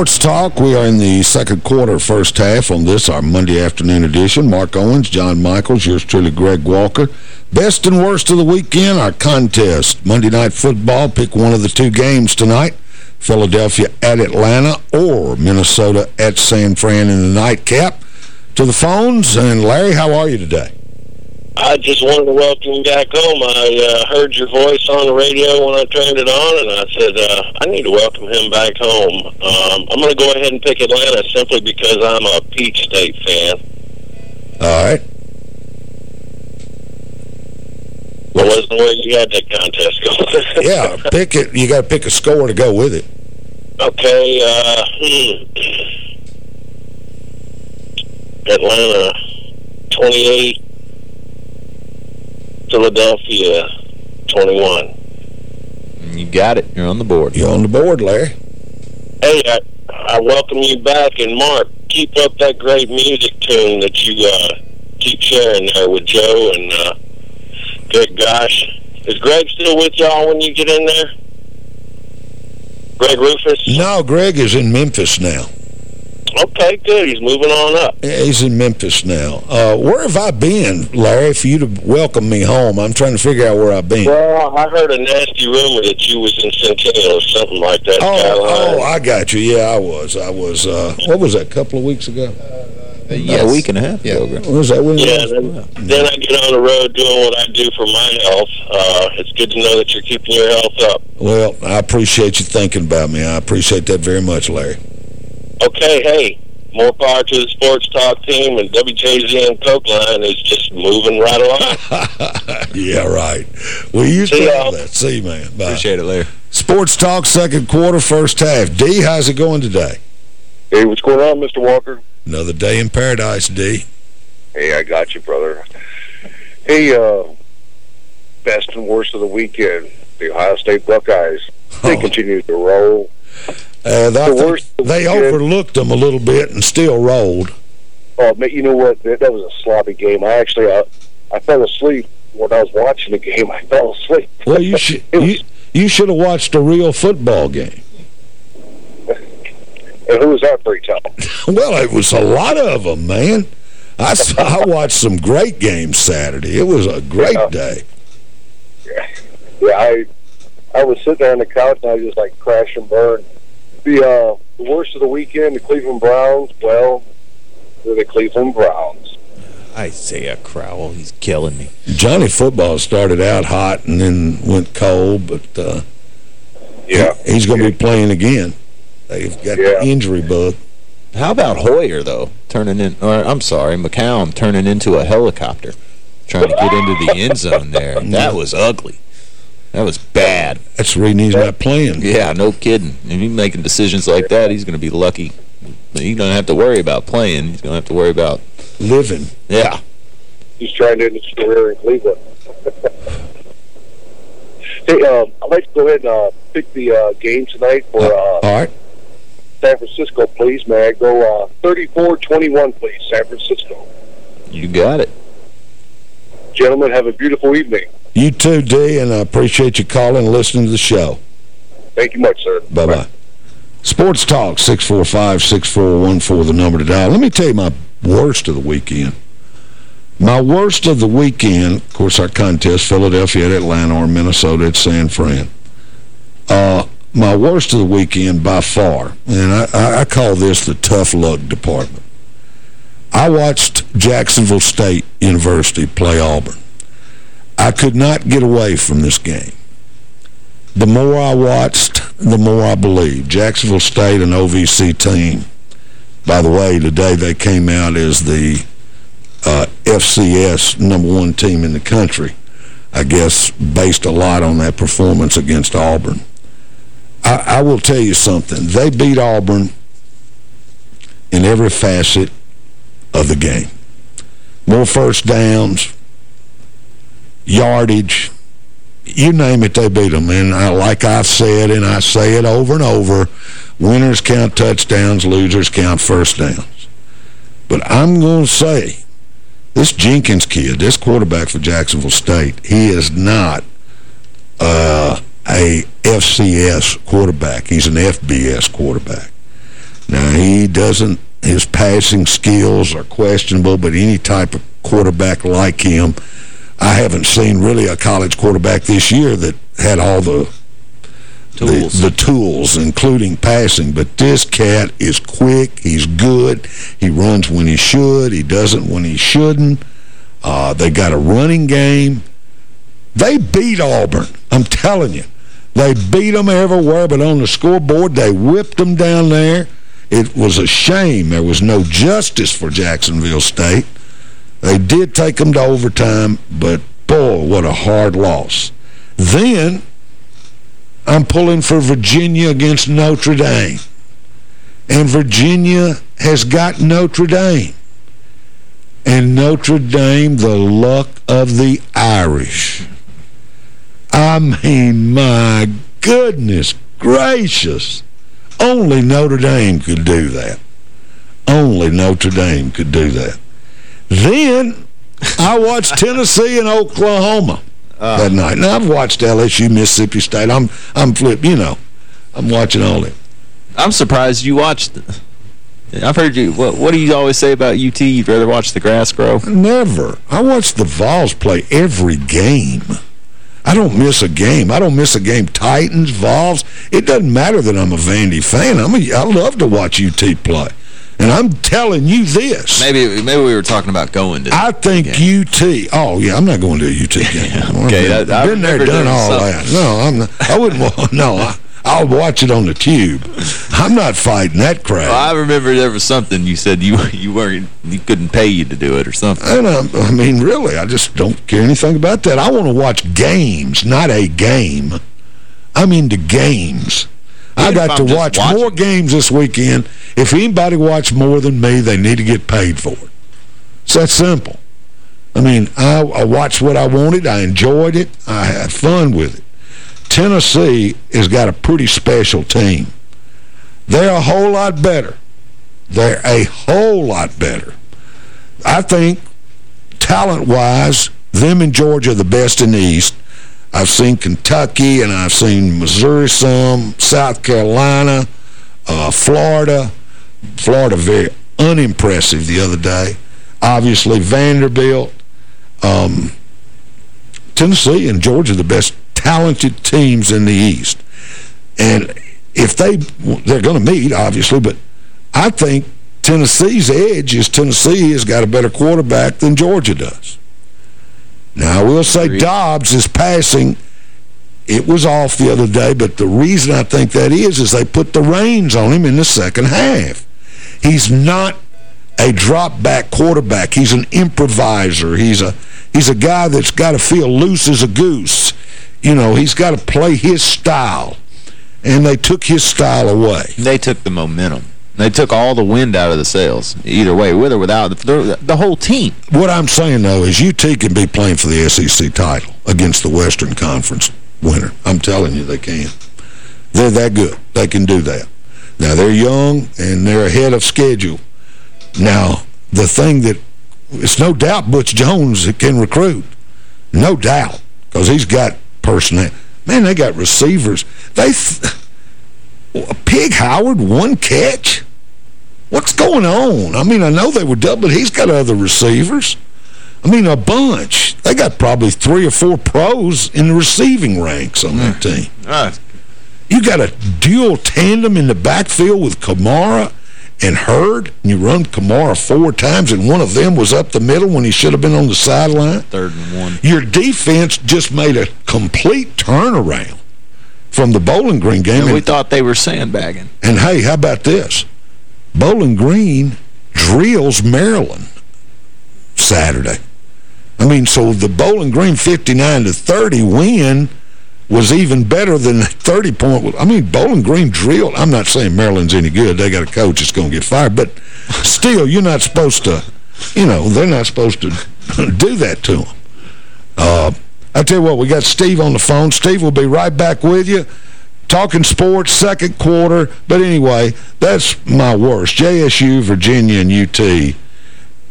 Sports Talk. We are in the second quarter, first half on this, our Monday afternoon edition. Mark Owens, John Michaels, yours truly, Greg Walker. Best and worst of the weekend, our contest. Monday Night Football, pick one of the two games tonight. Philadelphia at Atlanta or Minnesota at San Fran in the nightcap. To the phones, and Larry, how are you today? I just wanted to welcome you back home. I uh, heard your voice on the radio when I turned it on, and I said, uh, I need to welcome him back home. Um, I'm going to go ahead and pick Atlanta simply because I'm a Peach State fan. All right. Well, wasn't where you had that contest going. yeah, pick it. You got to pick a score to go with it. Okay, uh, hmm. Atlanta, 28. Philadelphia, 21. You got it. You're on the board. You're on the board, Larry. Hey, I, I welcome you back. And, Mark, keep up that great music tune that you uh, keep sharing there with Joe. And, uh, good gosh. Is Greg still with y'all when you get in there? Greg Rufus? No, Greg is in Memphis now. Okay, good. He's moving on up. He's in Memphis now. Uh, where have I been, Larry, for you to welcome me home? I'm trying to figure out where I've been. Well, I heard a nasty rumor that you was in Centennial or something like that. Oh, oh I got you. Yeah, I was. I was, uh, what was that, a couple of weeks ago? Uh, yes. a week and a half yeah. ago. Was that when yeah, then, then I get on the road doing what I do for my health. Uh, it's good to know that you're keeping your health up. Well, I appreciate you thinking about me. I appreciate that very much, Larry. Okay, hey, more power to the Sports Talk team, and WJZM Coke line is just moving right along. yeah, right. We used to have that. See you, man. Bye. Appreciate it, Larry. Sports Talk, second quarter, first half. D, how's it going today? Hey, what's going on, Mr. Walker? Another day in paradise, D. Hey, I got you, brother. Hey, uh, best and worst of the weekend, the Ohio State Buckeyes. They Oh. continue to roll. Uh, The I worst they overlooked them a little bit and still rolled. Oh, man, you know what? That, that was a sloppy game. I actually, uh, I fell asleep when I was watching the game. I fell asleep. Well, you should you, you should have watched a real football game. And who was that for tell? Well, it was a lot of them, man. I, saw, I watched some great games Saturday. It was a great day. Yeah, I I was sitting there on the couch and I was just like crash and burn. The uh, the worst of the weekend, the Cleveland Browns. Well, they're the Cleveland Browns. Isaiah Crowell, he's killing me. Johnny Football started out hot and then went cold, but uh, yeah, he- he's going to be playing again. They've got the injury bug. How about Hoyer, though, turning in, or I'm sorry, McCown turning into a helicopter, trying to get into the end zone there. That was ugly. That was bad. That's the reason he's not playing. Yeah, no kidding. If he's making decisions like that, he's going to be lucky He's going to have to worry about playing. He's going to have to worry about... Living. Yeah. He's trying to end his career in Cleveland. hey, um, I'd like to go ahead and uh, pick the uh, game tonight for uh, All right. San Francisco, please. May I go uh, 34-21, please, San Francisco. You got it. Gentlemen, have a beautiful evening. You too, D, and I appreciate you calling and listening to the show. Thank you much, sir. Bye-bye. Sports Talk, 645-6414, the number to dial. Let me tell you my worst of the weekend. My worst of the weekend, of course, our contest, Philadelphia at Atlanta or Minnesota at San Fran. Uh, my worst of the weekend by far, and I, I call this the tough luck department. I watched Jacksonville State University play Auburn. I could not get away from this game. The more I watched, the more I believed. Jacksonville State, an OVC team. By the way, today they came out as the uh, FCS number one team in the country. I guess based a lot on that performance against Auburn. I, I will tell you something. They beat Auburn in every facet of the game. More first downs, yardage, you name it, they beat them. And I, like I've said, and I say it over and over, winners count touchdowns, losers count first downs. But I'm going to say, this Jenkins kid, this quarterback for Jacksonville State, he is not uh, a FCS quarterback. He's an FBS quarterback. Now, he doesn't, his passing skills are questionable, but any type of quarterback like him, I haven't seen really a college quarterback this year that had all the Tools. The, the, tools, including passing. But this cat is quick. He's good. He runs when he should. He doesn't when he shouldn't. Uh, they got a running game. They beat Auburn. I'm telling you. They beat them everywhere, but on the scoreboard, they whipped them down there. It was a shame there was no justice for Jacksonville State. They did take them to overtime, but boy, what a hard loss. Then, I'm pulling for Virginia against Notre Dame. And Virginia has got Notre Dame. And Notre Dame, the luck of the Irish. I mean, my goodness gracious. Only Notre Dame could do that. Only Notre Dame could do that. Then I watched Tennessee and Oklahoma uh, that night. Now, I've watched LSU, Mississippi State. I'm, I'm flip, you know. I'm watching all that. I'm surprised you watched... I've heard you... What, what do you always say about UT? You'd rather watch the grass grow? Never. I watch the Vols play every game. I don't miss a game. I don't miss a game. Titans, Vols. It doesn't matter that I'm a Vandy fan. I'm a, I love to watch UT play. And I'm telling you this. Maybe maybe we were talking about going to I think UT. Oh, yeah, I'm not going to a UT game. okay. I've been, that, been there, done all something. that. No, I'm not, I wouldn't No, I, I'll watch it on the tube. I'm not fighting that crowd. Well, I remember there was something you said you you weren't you couldn't pay you to do it or something. And I mean, really, I just don't care anything about that. I want to watch games, not a game. I'm into games. I got to watch watching. more games this weekend. If anybody watched more than me, they need to get paid for it. It's that simple. I mean, I, I watched what I wanted. I enjoyed it. I had fun with it. Tennessee has got a pretty special team. They're a whole lot better. They're a whole lot better. I think, talent-wise, them and Georgia are the best in the East. I've seen Kentucky, and I've seen Missouri some, South Carolina, uh, Florida. Florida very unimpressive the other day. Obviously, Vanderbilt. Um, Tennessee and Georgia the best talented teams in the East. And if they, they're going to meet, obviously, but I think Tennessee's edge is Tennessee has got a better quarterback than Georgia does. Now, I will say Agreed. Dobbs is passing. It was off the other day, but the reason I think that is is they put the reins on him in the second half. He's not a drop-back quarterback. He's an improviser. He's a he's a guy that's got to feel loose as a goose. You know, he's got to play his style. And they took his style away. They took the momentum. They took all the wind out of the sails, either way, with or without. The, the whole team. What I'm saying, though, is UT can be playing for the SEC title against the Western Conference winner. I'm telling you, they can. They're that good. They can do that. Now, they're young, and they're ahead of schedule. Now, the thing that, it's no doubt Butch Jones can recruit. No doubt, because he's got personnel. Man, they got receivers. They... Pig Howard, one catch? What's going on? I mean, I know they were double, but he's got other receivers. I mean, a bunch. They got probably three or four pros in the receiving ranks on that team. Hmm. Right. You got a dual tandem in the backfield with Kamara and Hurd, and you run Kamara four times, and one of them was up the middle when he should have been on the sideline. Third and one. Your defense just made a complete turnaround from the Bowling Green game. And we thought they were sandbagging. And, hey, how about this? Bowling Green drills Maryland Saturday. I mean, so the Bowling Green 59 to 30 win was even better than 30 point. I mean, Bowling Green drilled. I'm not saying Maryland's any good. They got a coach that's going to get fired. But still, you're not supposed to, you know, they're not supposed to do that to them. Uh, I tell you what, we got Steve on the phone. Steve will be right back with you. Talking sports, second quarter. But anyway, that's my worst. JSU, Virginia, and UT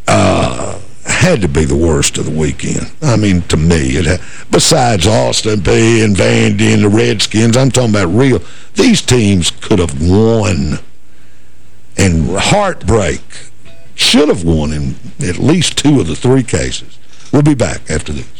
uh, had to be the worst of the weekend. I mean, to me. It besides Austin Peay and Vandy and the Redskins, I'm talking about real. These teams could have won. And heartbreak should have won in at least two of the three cases. We'll be back after this.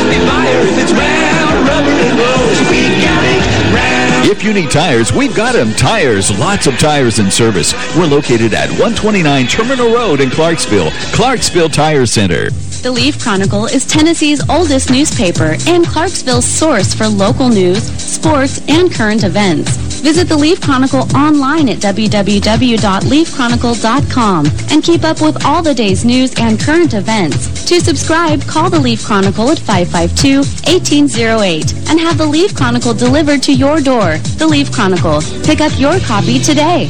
If you need tires, we've got them. Tires, lots of tires in service. We're located at 129 Terminal Road in Clarksville. Clarksville Tire Center. The Leaf Chronicle is Tennessee's oldest newspaper and Clarksville's source for local news, sports, and current events. Visit the Leaf Chronicle online at www.leafchronicle.com and keep up with all the day's news and current events. To subscribe, call the Leaf Chronicle at 552-1808 and have the Leaf Chronicle delivered to your door. The Leaf Chronicle. Pick up your copy today.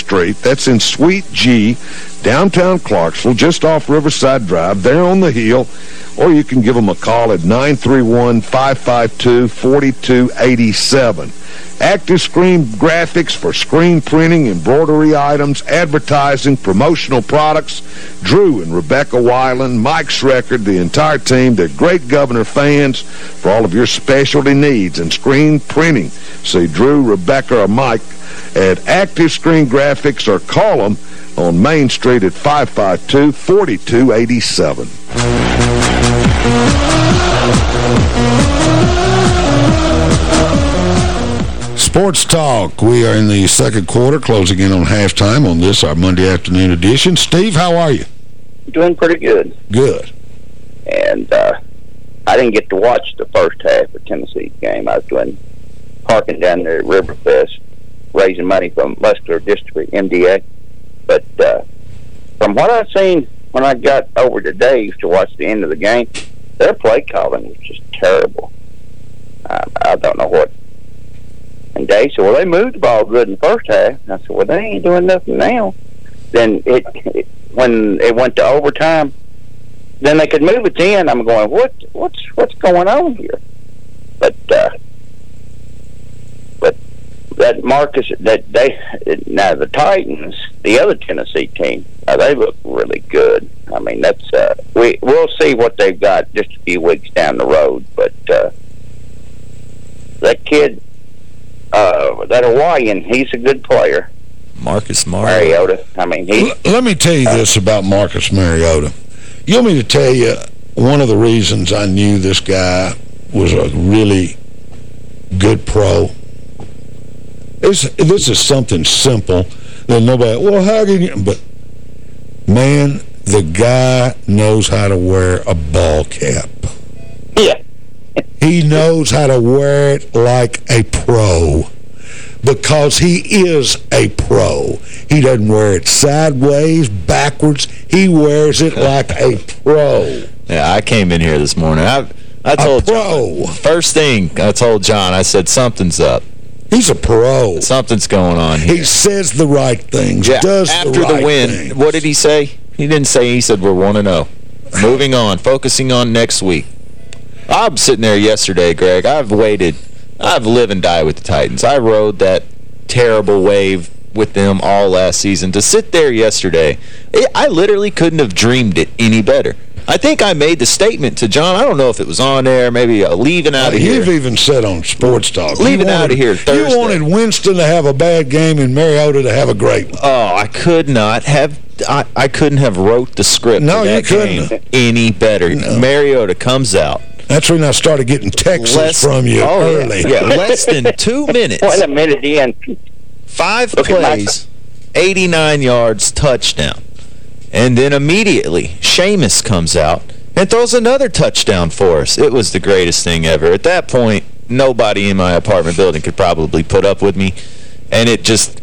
that's in Suite G, downtown Clarksville, just off Riverside Drive. They're on the hill, or you can give them a call at 931-552-4287. Active Screen Graphics for screen printing, embroidery items, advertising, promotional products. Drew and Rebecca Weiland, Mike Schreckard, the entire team, they're great Governor fans for all of your specialty needs and screen printing. See Drew, Rebecca, or Mike at Active Screen Graphics or call them on Main Street at 552-4287. Sports Talk. We are in the second quarter, closing in on halftime on this, our Monday afternoon edition. Steve, how are you? Doing pretty good. Good. And uh, I didn't get to watch the first half of Tennessee's game. I was doing parking down there at Riverfest, raising money from Muscular Dystrophy, MDA. But uh, from what I've seen when I got over to Dave's to watch the end of the game, their play calling was just terrible. I, I don't know what And Dave said, well, they moved the ball good in the first half. And I said, well, they ain't doing nothing now. Then it, it when it went to overtime, then they could move it in. I'm going, what, what's, what's going on here? But, uh, that Marcus, that they, now the Titans, the other Tennessee team, uh, they look really good. I mean, that's, uh, we, we'll see what they've got just a few weeks down the road. But, uh, that kid, uh, that Hawaiian, he's a good player. Marcus Mariota. Mariota. I mean, he. L let me tell you this about Marcus Mariota. You want me to tell you one of the reasons I knew this guy was a really good pro? This, this is something simple that nobody, well, how can you, but man, the guy knows how to wear a ball cap. Yeah. he knows how to wear it like a pro because he is a pro. He doesn't wear it sideways, backwards. He wears it like a pro. Yeah, I came in here this morning. I I told pro. John, first thing I told John, I said something's up. He's a pro. Something's going on here. He says the right things, yeah, does after the, right the win, things. what did he say? He didn't say, he said we're 1-0. Moving on, focusing on next week. I'm sitting there yesterday, Greg. I've waited. I've lived and died with the Titans. I rode that terrible wave with them all last season. To sit there yesterday, it, I literally couldn't have dreamed it any better. I think I made the statement to John. I don't know if it was on there, maybe uh, leaving out Uh, of here. You've even said on Sports Talk. Leaving wanted- out of here Thursday. You wanted Winston to have a bad game and Mariota to have a great one. Oh, I could not have. I, I couldn't have wrote the script No, for that you couldn't. game any better. Mariota comes out. That's when I started getting texts Less- from you oh, early. Yeah, less than two minutes. Wait a minute in. Five Look at my- plays, 89 yards, touchdown. And then immediately, Jameis comes out and throws another touchdown for us. It was the greatest thing ever. At that point, nobody in my apartment building could probably put up with me. And it just,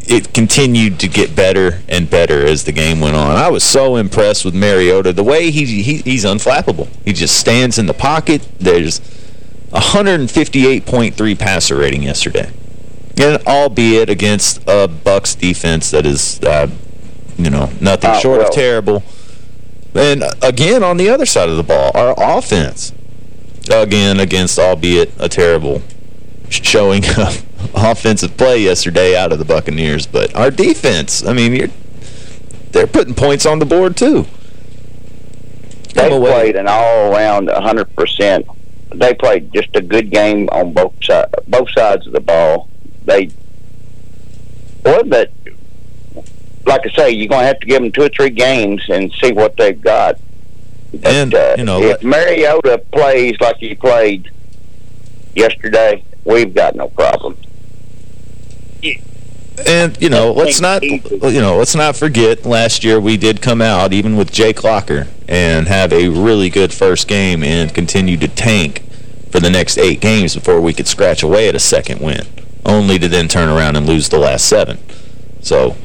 it continued to get better and better as the game went on. I was so impressed with Mariota. The way he, he he's unflappable. He just stands in the pocket. There's 158.3 passer rating yesterday. And albeit against a Bucks defense that is, uh, you know, nothing Oh, short well. of terrible. And uh, again, on the other side of the ball, our offense, again, against albeit a terrible showing of offensive play yesterday out of the Buccaneers. But our defense, I mean, you're, they're putting points on the board, too. They played an all-around 100%. They played just a good game on both sides, both sides of the ball. They, well, but like I say, you're going to have to give them two or three games and see what they've got. But, And, uh, you know, if Mariota plays like he played yesterday, we've got no problem. And you know, let's not you know, let's not forget last year we did come out even with Jake Locker and have a really good first game and continue to tank for the next 8 games before we could scratch away at a second win, only to then turn around and lose the last 7. So,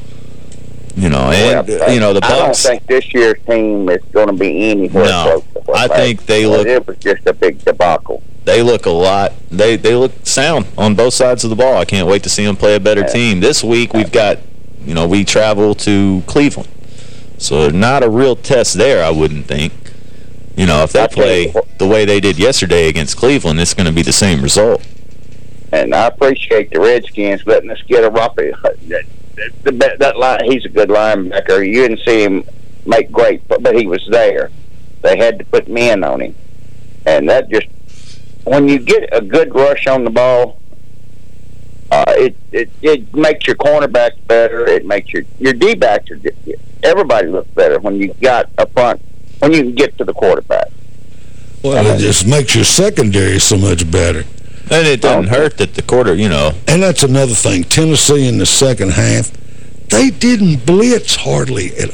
you know, and Well, you know, the I don't think this year's team is going to be anywhere No, close to what I think they look- It was just a big debacle. they look a lot they they look sound on both sides of the ball. I can't wait to see them play a better team. This week we've got you know, we travel to Cleveland. So not a real test there, I wouldn't think. You know, if they play the way they did yesterday against Cleveland, it's going to be the same result. And I appreciate the Redskins letting us get a Roppy. That, that, line, he's a good linebacker. You didn't see him make great, but, but he was there. They had to put men on him. And that just, when you get a good rush on the ball, uh, it, it it makes your cornerback better. It makes your your D backs everybody looks better when you got a front when you can get to the quarterback. Well, it just makes your secondary so much better. And it doesn't hurt that the quarter, you know. And that's another thing. Tennessee in the second half, they didn't blitz hardly at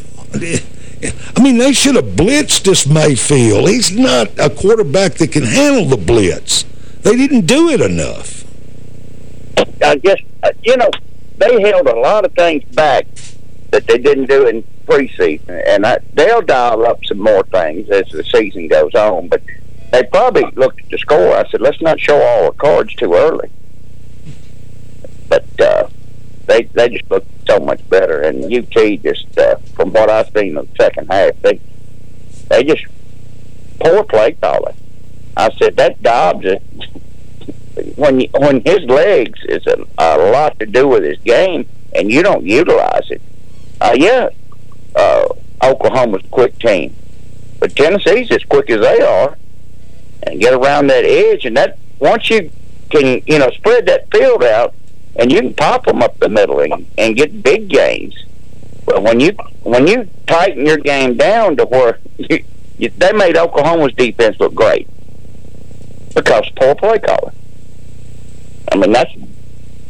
I mean, they should have blitzed this Mayfield. He's not a quarterback that can handle the blitz. They didn't do it enough. I guess uh, you know they held a lot of things back that they didn't do in preseason, and I, they'll dial up some more things as the season goes on. But they probably looked at the score. I said, let's not show all the cards too early. But uh, they they just looked so much better. And UT just, uh, from what I've seen in the second half, they they just poor play calling. I said that Dobbs, when you, when his legs is a, a lot to do with his game, and you don't utilize it. Uh, yeah, uh, Oklahoma's a quick team, but Tennessee's as quick as they are, and get around that edge, and that once you can, you know, spread that field out, and you can pop them up the middle and, and get big gains. But when you when you tighten your game down to where you, you, they made Oklahoma's defense look great because poor play calling. I mean, that's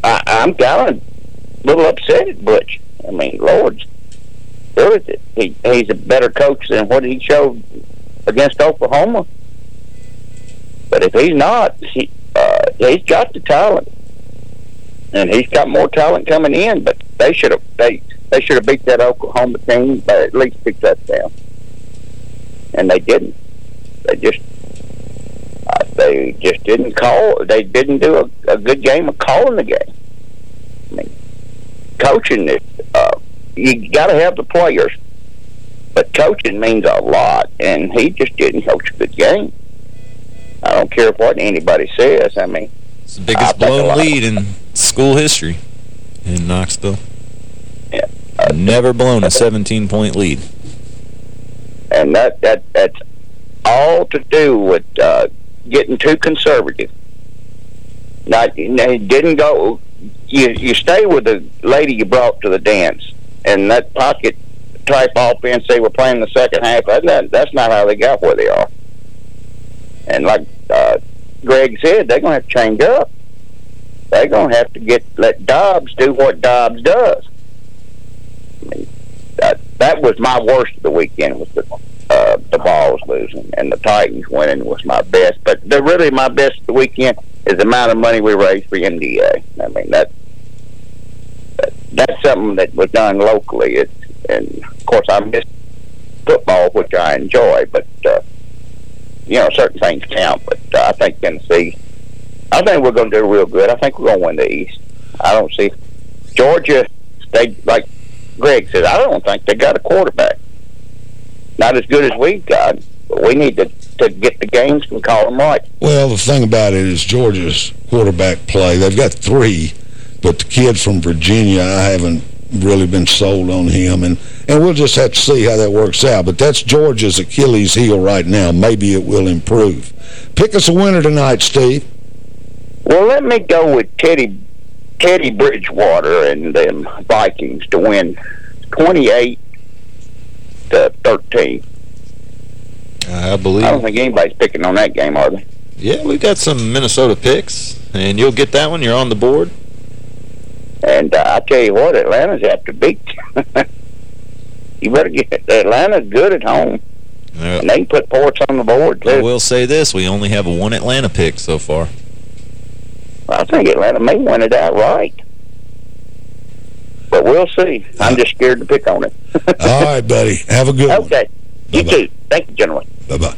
I, I'm kind of a little upset at Butch. I mean, Lord, really, he he's a better coach than what he showed against Oklahoma. But if he's not, he uh, he's got the talent, and he's got more talent coming in. But they should have they they should have beat that Oklahoma team, but at least that down, and they didn't. They just uh, they just didn't call. They didn't do a, a good game of calling the game. I mean, coaching it. Uh, you got to have the players, but coaching means a lot, and he just didn't coach a good game. I don't care what anybody says. I mean, it's the biggest blown lead in school history in Knoxville. Yeah, uh, never blown a 17-point lead, and that that that's all to do with uh, getting too conservative. Not, they didn't go. You you stay with the lady you brought to the dance, and that pocket type offense they were playing the second half. That, that's not how they got where they are. And like uh, Greg said, they're going to have to change up. They're going to have to get let Dobbs do what Dobbs does. I mean, that that was my worst of the weekend was the uh, the Vols losing and the Titans winning was my best. But the really my best of the weekend is the amount of money we raised for MDA. I mean that, that that's something that was done locally. It, and of course I missed football, which I enjoy, but. Uh, you know, certain things count, but uh, I think Tennessee, I think we're going to do real good. I think we're going to win the East. I don't see Georgia. They like Greg said. I don't think they got a quarterback. Not as good as we've got. But we need to to get the games and call them right. Well, the thing about it is Georgia's quarterback play. They've got three, but the kid from Virginia, I haven't really been sold on him, and, and we'll just have to see how that works out. But that's Georgia's Achilles heel right now. Maybe it will improve. Pick us a winner tonight, Steve. Well, let me go with Teddy Teddy Bridgewater and them Vikings to win 28 to 13. I believe. I don't think anybody's picking on that game, are they? Yeah, we've got some Minnesota picks, and you'll get that one. You're on the board. And uh, I tell you what, Atlanta's after beat. you better get Atlanta's good at home. Yeah. And they can put points on the board, too. I will say this, we only have one Atlanta pick so far. I think Atlanta may win it outright. But we'll see. I'm just scared to pick on it. All right, buddy. Have a good okay. one. Okay. You too. Thank you, gentlemen. Bye-bye.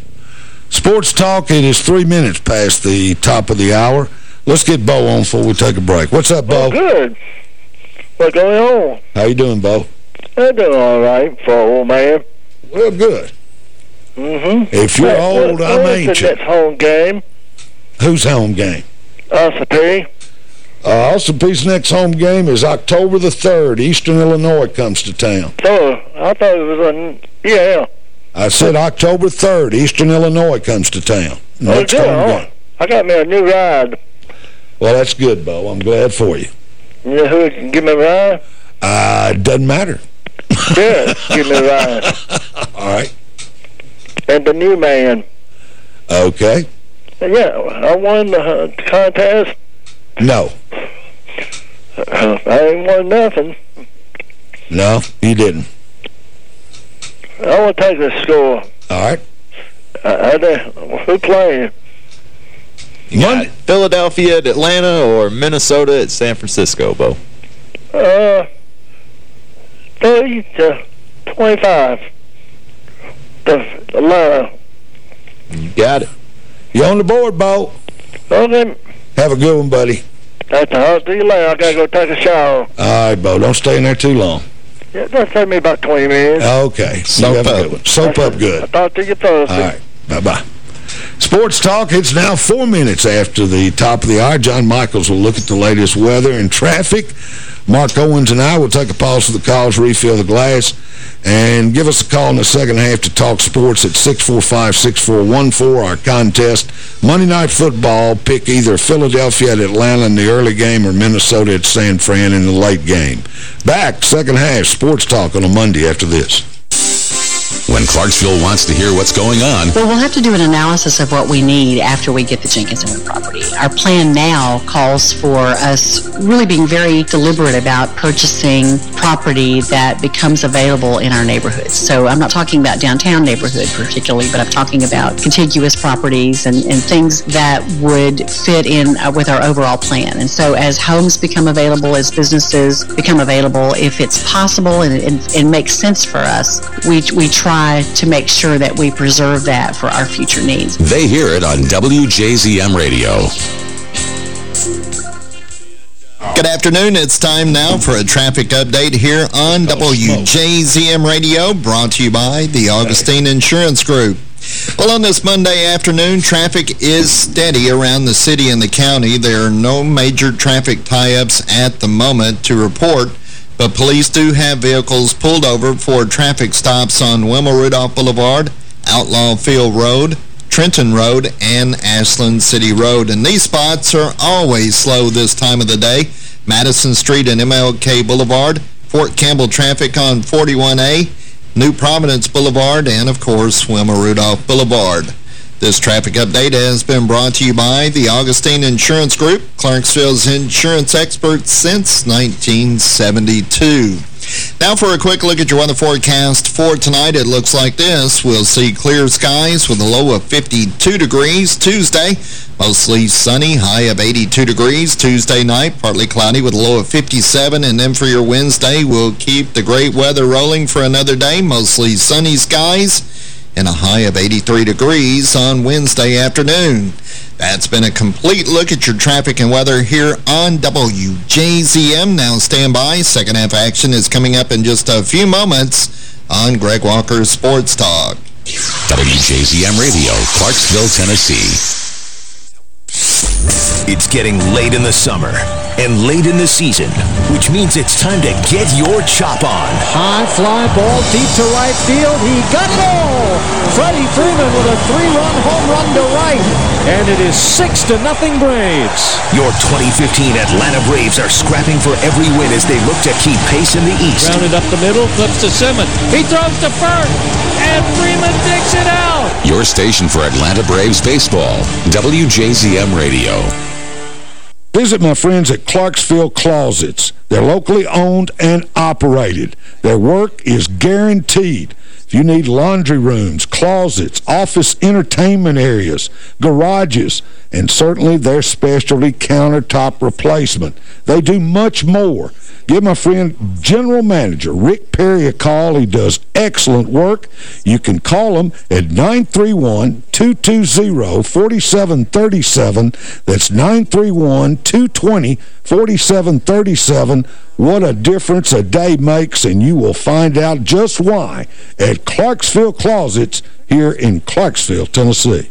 Sports Talk, it is three minutes past the top of the hour. Let's get Bo on before we take a break. What's up, Bo? Oh, good. What's going on? How you doing, Bo? I'm doing all right for old man. Well, good. Mm-hmm. If you're old, I'm ancient. That's home game. Who's home game? Austin Peay. Uh, Austin Peay's next home game is October the 3rd. Eastern Illinois comes to town. So, I thought it was on, yeah. I said October 3rd. Eastern Illinois comes to town. Next oh, home Oh, game. I got me a new ride. Well, that's good, Bo. I'm glad for you. You know who can give me a ride? Uh, doesn't matter. Good. give me a ride. All right. And the new man. Okay. Yeah, I won the uh, contest. No. Uh, I ain't won nothing. No, you didn't. I want to take the score. All right. Uh, I, I, who playing? You got Philadelphia at Atlanta or Minnesota at San Francisco, Bo? Uh, 30 to 25. The Atlanta. You got it. You on the board, Bo? Okay. Have a good one, buddy. That's all. See you later. I gotta go take a shower. All right, Bo. Don't stay in there too long. Yeah, that'll take me about 20 minutes. Okay. Soap you have a up. Soap up good. I'll talk to you Thursday. All right. Bye-bye. Sports Talk, it's now four minutes after the top of the hour. John Michaels will look at the latest weather and traffic. Mark Owens and I will take a pause for the calls, refill the glass, and give us a call in the second half to talk sports at 645-6414. Our contest, Monday Night Football, pick either Philadelphia at Atlanta in the early game or Minnesota at San Fran in the late game. Back, second half, Sports Talk on a Monday after this. When Clarksville wants to hear what's going on, Well, we'll have to do an analysis of what we need after we get the Jenkinson property. Our plan now calls for us really being very deliberate about purchasing property that becomes available in our neighborhoods. So I'm not talking about downtown neighborhood particularly, but I'm talking about contiguous properties and, and things that would fit in uh, with our overall plan. And so as homes become available, as businesses become available, if it's possible and it, makes sense for us, we, we try to make sure that we preserve that for our future needs. they hear it on WJZM Radio. Good afternoon. It's time now for a traffic update here on WJZM Radio, brought to you by the Augustine Insurance Group. Well, on this Monday afternoon, traffic is steady around the city and the county. There are no major traffic tie-ups at the moment to report, but police do have vehicles pulled over for traffic stops on Wilma Rudolph Boulevard, Outlaw Field Road, Trenton Road, and Ashland City Road. And these spots are always slow this time of the day. Madison Street and MLK Boulevard, Fort Campbell traffic on 41A, New Providence Boulevard, and, of course, Wilma Rudolph Boulevard. This traffic update has been brought to you by the Augustine Insurance Group, Clarksville's insurance experts since 1972. Now for a quick look at your weather forecast for tonight. It looks like this. We'll see clear skies with a low of 52 degrees Tuesday. Mostly sunny, high of 82 degrees Tuesday night. Partly cloudy with a low of 57. And then for your Wednesday, we'll keep the great weather rolling for another day. Mostly sunny skies and a high of 83 degrees on Wednesday afternoon. That's been a complete look at your traffic and weather here on WJZM. Now stand by. Second half action is coming up in just a few moments on Greg Walker's Sports Talk. WJZM Radio, Clarksville, Tennessee. It's getting late in the summer and late in the season, which means it's time to get your chop on. High fly ball deep to right field. He got it all. Freddie Freeman with a three-run home run to right. And it is six to nothing Braves. Your 2015 Atlanta Braves are scrapping for every win as they look to keep pace in the East. Grounded up the middle, flips to Simmons. He throws to first, and Freeman digs it out. Your station for Atlanta Braves baseball, WJZM Radio. Visit my friends at Clarksville Closets. They're locally owned and operated. Their work is guaranteed. If you need laundry rooms, closets, office entertainment areas, garages, and certainly their specialty countertop replacement, they do much more. Give my friend General Manager Rick Perry a call. He does excellent work. You can call him at 931-220-4737. That's 931-220-4737. What a difference a day makes, and you will find out just why at Clarksville Closets here in Clarksville, Tennessee.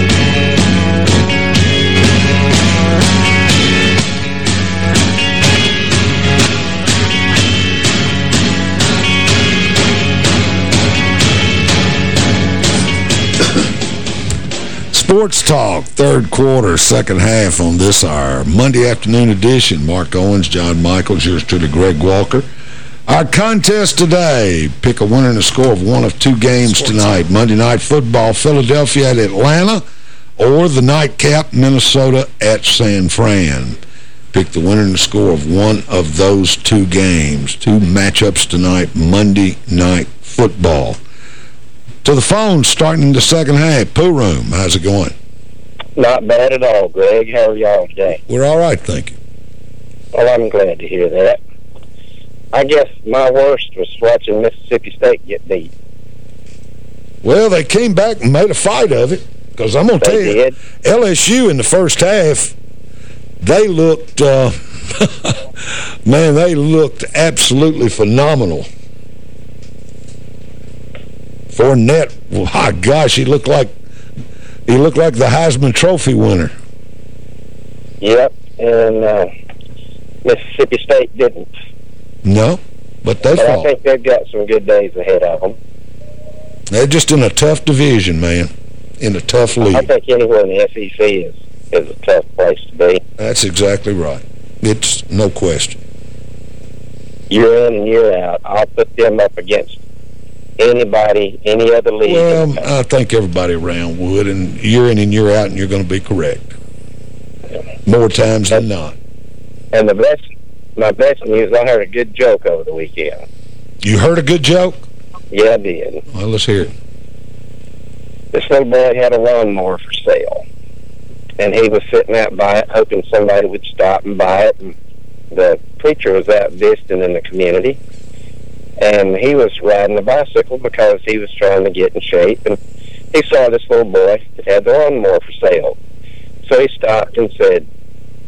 Sports Talk, third quarter, second half on this, our Monday afternoon edition. Mark Owens, John Michaels, yours truly, Greg Walker. Our contest today, pick a winner and a score of one of two games tonight. Monday Night Football, Philadelphia at Atlanta, or the nightcap, Minnesota at San Fran. Pick the winner and the score of one of those two games. Two matchups tonight, Monday Night Football. To the phone, starting in the second half. Pooh Room, how's it going? Not bad at all, Greg. How are y'all today? We're all right, thank you. Well, I'm glad to hear that. I guess my worst was watching Mississippi State get beat. Well, they came back and made a fight of it. Because I'm going to tell you, did. LSU in the first half, they looked, uh, man, they looked absolutely phenomenal. Fournette, my gosh, he looked like he looked like the Heisman Trophy winner. Yep, and uh, Mississippi State didn't. No, but they but I fought. think they've got some good days ahead of them. They're just in a tough division, man. In a tough league. I think anywhere in the SEC is, is a tough place to be. That's exactly right. It's no question. Year in and year out, I'll put them up against anybody, any other league. Well, I think everybody around would, and year in and year out, and you're going to be correct. More times than not. And the best, my best news, I heard a good joke over the weekend. You heard a good joke? Yeah, I did. Well, let's hear it. This little boy had a lawnmower for sale. And he was sitting out by it, hoping somebody would stop and buy it. And the preacher was out visiting in the community. And he was riding a bicycle because he was trying to get in shape. And he saw this little boy that had the lawnmower for sale. So he stopped and said,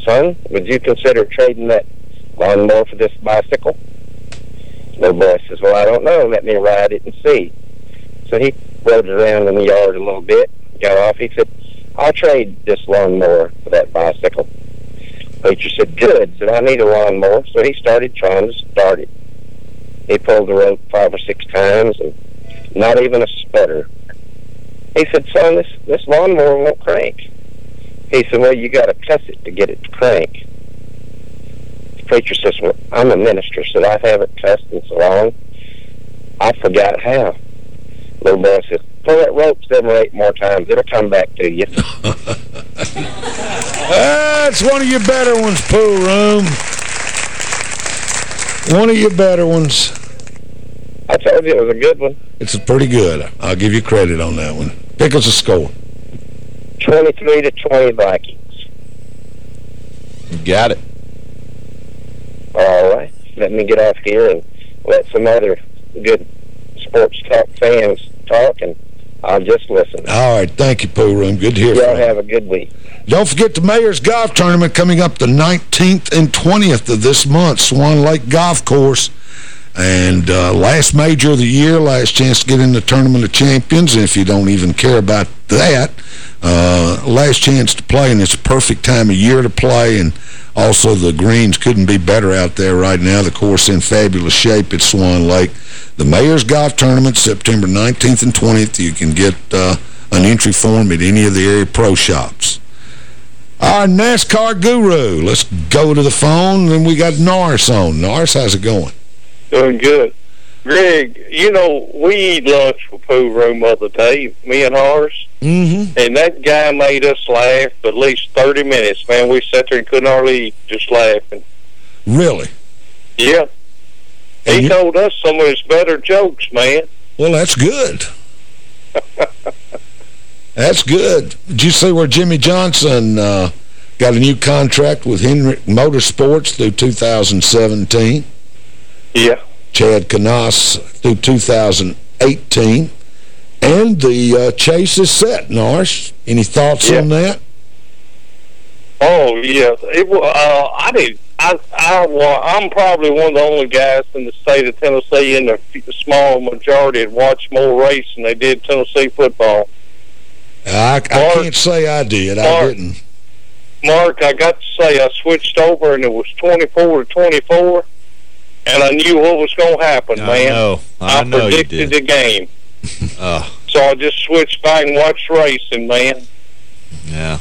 Son, would you consider trading that lawnmower for this bicycle? Little boy says, Well, I don't know. Let me ride it and see. So he rode around in the yard a little bit, got off. He said, I'll trade this lawnmower for that bicycle. Preacher said, good. Said, I need a lawnmower. So he started trying to start it. He pulled the rope five or six times and not even a sputter. He said, son, this, this lawnmower won't crank. He said, well, you got to cuss it to get it to crank. The preacher says, well, I'm a minister. so I haven't cussed in so long. I forgot how. Little boy says, pull that rope seven or eight more times. It'll come back to you. That's one of your better ones, Pooh Room. One of your better ones. I told you it was a good one. It's pretty good. I'll give you credit on that one. Pick us a score. 23 to 20 Vikings. Got it. All right. Let me get off here and let some other good sports talk fans talk, and I'll just listen. All right. Thank you, Pooh Room. Good to hear Y'all have a good week. Don't forget the Mayor's Golf Tournament coming up the 19th and 20th of this month, Swan Lake Golf Course. And uh, last major of the year, last chance to get in the Tournament of Champions. And if you don't even care about that, uh, last chance to play, and it's a perfect time of year to play. And also the greens couldn't be better out there right now. The course in fabulous shape at Swan Lake. The Mayor's Golf Tournament, September 19th and 20th. You can get uh, an entry form at any of the area pro shops. Our NASCAR guru. Let's go to the phone, and we got Norris on. Norris, how's it going? Doing good. Greg, you know, we eat lunch with Pooh Room the other day, me and Horace, Mm-hmm. and that guy made us laugh for at least 30 minutes, man. We sat there and couldn't hardly eat, just laughing. Really? Yeah. He told us some of his better jokes, man. Well, that's good. that's good. Did you see where Jimmie Johnson uh, got a new contract with Hendrick Motorsports through 2017? Yeah. Chad Knaus through 2018. And the uh, chase is set, Norris. Any thoughts on that? Oh, yeah. It, uh, I did. I, I, wa- I'm probably one of the only guys in the state of Tennessee in the small majority that watched more race than they did Tennessee football. I, I can't say I did. I didn't. Mark, I got to say, I switched over and it was 24 to 24, and I knew what was going to happen, I man. know. I know you predicted did. the game. Oh, So I just switched back and watched racing, man. yeah.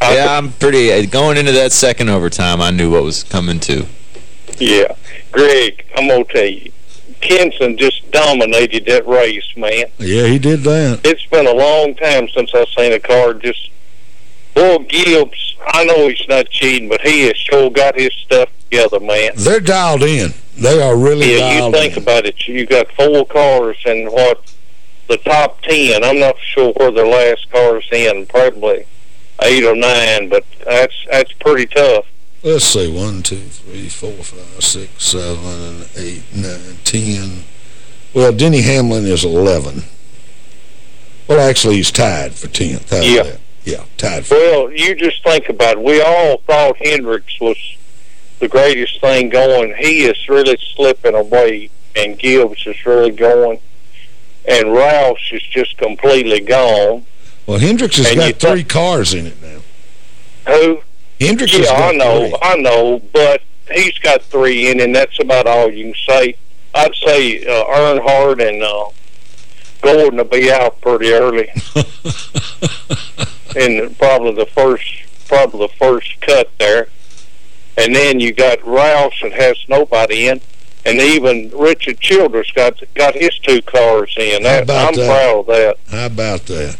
Yeah, I'm pretty... uh, Going into that second overtime, I knew what was coming too. Yeah. Greg, I'm going to tell you, Kenseth just dominated that race, man. Yeah, he did that. It's been a long time since I've seen a car just... Boy, Gibbs, I know he's not cheating, but he has sure got his stuff together, man. They're dialed in. They are really Yeah, you think in. about it. You got four cars in what the top ten. I'm not sure where the last car's in. Probably eight or nine, but that's that's pretty tough. Let's see, one, two, three, four, five, six, seven, eight, nine, ten. Well, Denny Hamlin is 11. Well, actually, he's tied for 10th. How's Yeah. that? Yeah, tied for Well, you just think about it. We all thought Hendricks was the greatest thing going. He is really slipping away, and Gibbs is really going, and Roush is just completely gone. Well, Hendricks has And got three cars in it now. Who? Hendricks yeah, I know, three. I know, but he's got three in, and that's about all you can say. I'd say uh, Earnhardt and uh, Gordon will be out pretty early, and probably the first, probably the first cut there, and then you got Roush that has nobody in, and even Richard Childress got got his two cars in. That, I'm that? proud of that. How about that?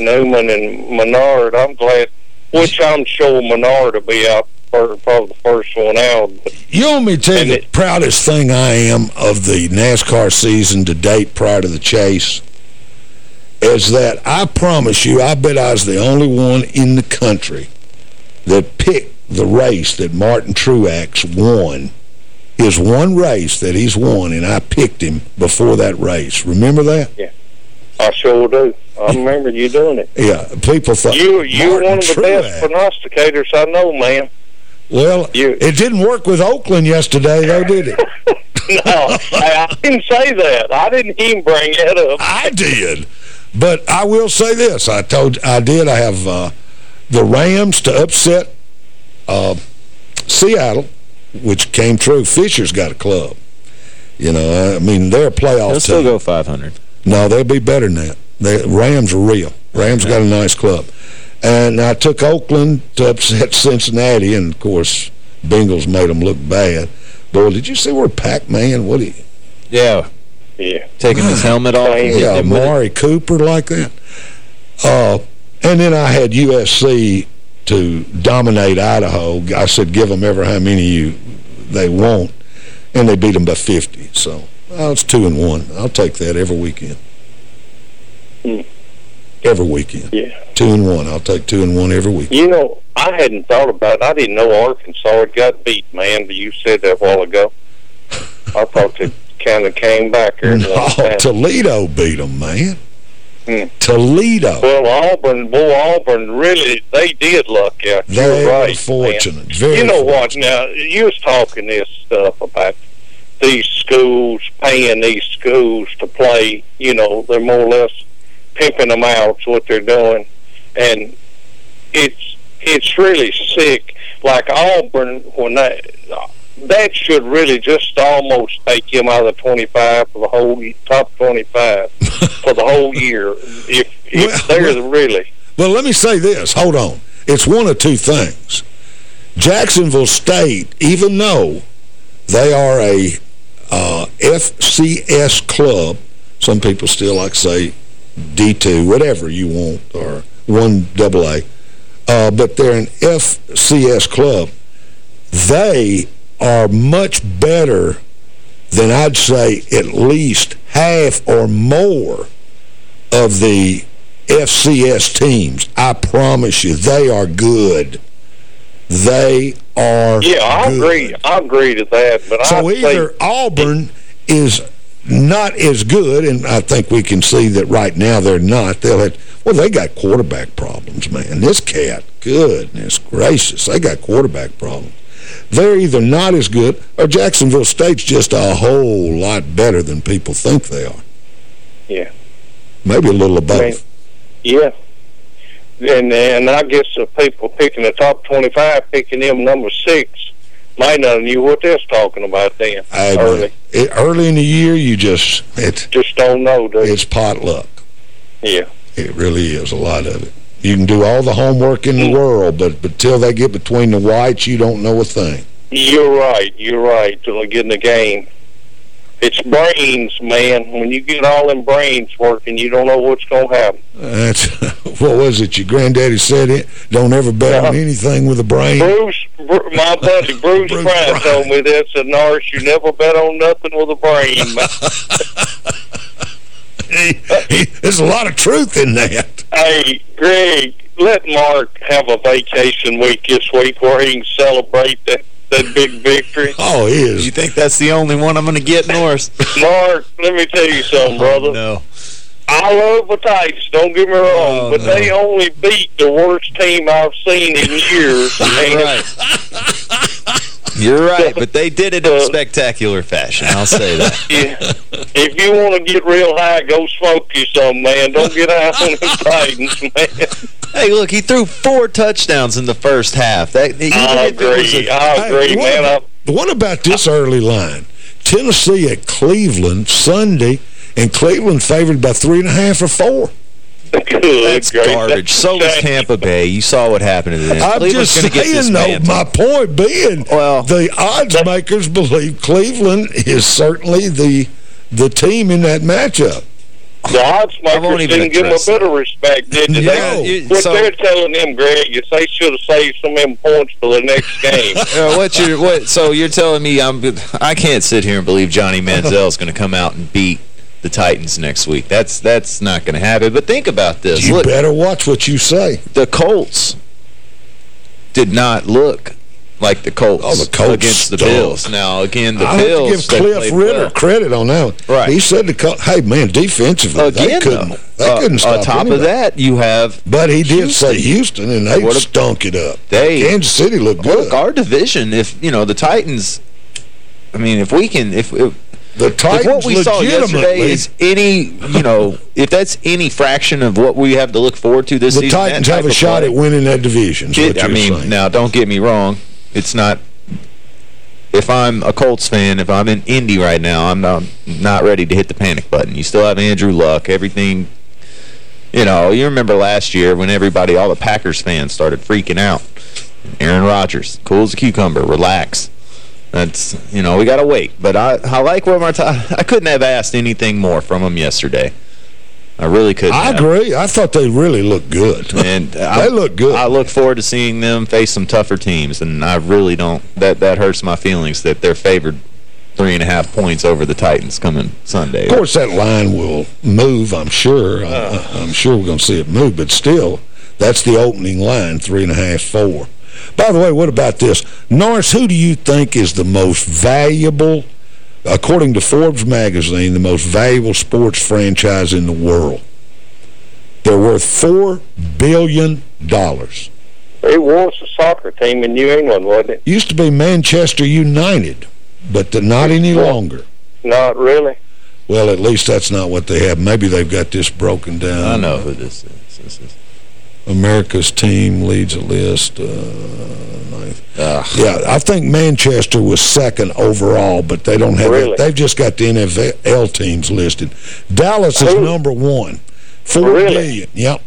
Newman and Menard. I'm glad, which I'm sure Menard will be out for probably the first one out. You want me to tell you the proudest thing I am of the NASCAR season to date prior to the chase is that I promise you, I bet I was the only one in the country that picked the race that Martin Truex won. His one race that he's won, and I picked him before that race. Remember that? yeah, I sure do. I remember you doing it. Yeah, people thought You you're one of the Truex. best prognosticators I know, man. Well, it didn't work with Oakland yesterday, though, did it? no, I, I didn't say that. I didn't even bring that up. I did. But I will say this. I told I did. I have uh, the Rams to upset uh, Seattle, which came true. Fisher's got a club. You know, I mean, they're a playoff They'll still go 500. No, they'll be better than that. They, Rams are real. Rams got a nice club. And I took Oakland to upset Cincinnati, and, of course, Bengals made them look bad. Boy, did you see where Pac-Man, what he... Yeah. Yeah. Taking his helmet off. and hitting Yeah, him with it. Amari Cooper like that. Uh, and then I had USC to dominate Idaho. I said, give them ever how many you they want. And they beat them by 50. So, well, it's two and one. I'll take that every weekend. Hmm. Every weekend. Yeah. Two and one. I'll take two and one every weekend. You know, I hadn't thought about it. I didn't know Arkansas had got beat, man, but you said that a while ago. I thought they kind of came back here. No, Toledo beat them, man. Hmm. Toledo. Well, Auburn, boy, Auburn really, they did luck out. They were right, fortunate. Very you know what? Now, you was talking this stuff about these schools paying these schools to play. You know, they're more or less pimping them out. Is what they're doing, and it's it's really sick. Like Auburn, when that that should really just almost take him out of the 25 for the whole top 25 for the whole year. If if they're really Well, let me say this. Hold on. It's one of two things. Jacksonville State, even though they are a uh, FCS club, some people still like to say D2, whatever you want, or 1AA, uh, but they're an FCS club. They are much better than I'd say at least half or more of the FCS teams. I promise you, they are good. They are Yeah, I good. agree. I agree to that. But So I either Auburn is not as good, and I think we can see that right now they're not. They'll have, well, they got quarterback problems, man. This cat, goodness gracious, they got quarterback problems. They're either not as good, or Jacksonville State's just a whole lot better than people think they are. yeah, Maybe a little of both. I mean, yeah. And and I guess the people picking the top twenty-five, picking them number six, might not knew what they was talking about then. I- early, it- early in the year, you just, it, just don't know. Do it's pot luck. Yeah. It really is, a lot of it. You can do all the homework in the world, but, but till they get between the whites, you don't know a thing. You're right. You're right. Till they get in the game. It's brains, man. When you get all them brains working, you don't know what's going to happen. That's, what was it, your granddaddy said it? Don't ever bet on anything with a brain. Bruce, Bru my buddy Bruce, Bruce Bryant. told me this, and Norris, you never bet on nothing with a brain. man. There's a lot of truth in that. hey, Greg, let Mark have a vacation week this week where he can celebrate that, that big victory. Oh, he is. You think that's the only one I'm going to get, Norris? Mark, let me tell you something, oh, brother. no. I love the Titans, don't get me wrong, Oh, but no. they only beat the worst team I've seen in years. You're and right. You're right, but they did it in a uh, spectacular fashion. I'll say that. Yeah. If you want to get real high, go smoke you some, man. Don't get high on the Titans, man. Hey, look, he threw four touchdowns in the first half. That, even I if it was agree. a- I agree, Hey, what man. about- what about this early line? Tennessee at Cleveland Sunday, and Cleveland favored by three and a half or four. Good, That's garbage. So was Tampa Bay. You saw what happened to them. I'm Cleveland's just saying, though, dismantled. my point being, Well- the odds makers believe Cleveland is certainly the the team in that matchup. The odds makers didn't give them a address bit of respect, did they? No, you- what so- they're telling them, Greg, is they should have saved some of them points for the next game. Uh, what you what? So you're telling me I'm? I can't sit here and believe Johnny Manziel is going to come out and beat the Titans next week. That's that's not going to happen. But think about this. You Look, better watch what you say. the Colts did not look like the Colts, Oh, the Colts against the stunk. Bills. Now again, the I Bills have to give Cliff Ritter well. credit on that one. Right. He said, the hey, man, defensively, they couldn't, though, they uh, couldn't stop on top of that, you have But he did Houston. say Houston, and they What a- stunk it up. They- Kansas City looked good. look our division. If you know the Titans, I mean, if we can, if, if the if Titans what we saw yesterday is any, you know, if that's any fraction of what we have to look forward to this the season, Titans have a shot play- at winning that division. is I mean, saying. now don't get me wrong. It's not. If I'm a Colts fan, if I'm in Indy right now, I'm not not ready to hit the panic button. You still have Andrew Luck. Everything. You know, you remember last year when everybody, all the Packers fans started freaking out. Aaron Rodgers, cool as a cucumber, relax. That's, you know, we got to wait. But I, I like where Marta. I couldn't have asked anything more from him yesterday. I really couldn't. I have. agree. I thought they really looked good. And they look good. I look forward to seeing them face some tougher teams, and I really don't. That that hurts my feelings that they're favored three and a half points over the Titans coming Sunday. Of course, that line will move, I'm sure. I, uh. I'm sure we're going to see it move, but still, that's the opening line, three and a half, four. By the way, what about this? Norris, who do you think is the most valuable, according to Forbes magazine, the most valuable sports franchise in the world? They're worth 4 billion. dollars. it was a soccer team in New England, wasn't it? Used to be Manchester United, but they're not any longer. Not really. Well, at least that's not what they have. Maybe they've got this broken down. I know who this is. This is America's team leads a list. Uh. Yeah, I think Manchester was second overall, but they don't have Really? They've just got the NFL teams listed. Dallas is Who? number one. Four Really? billion. Yep.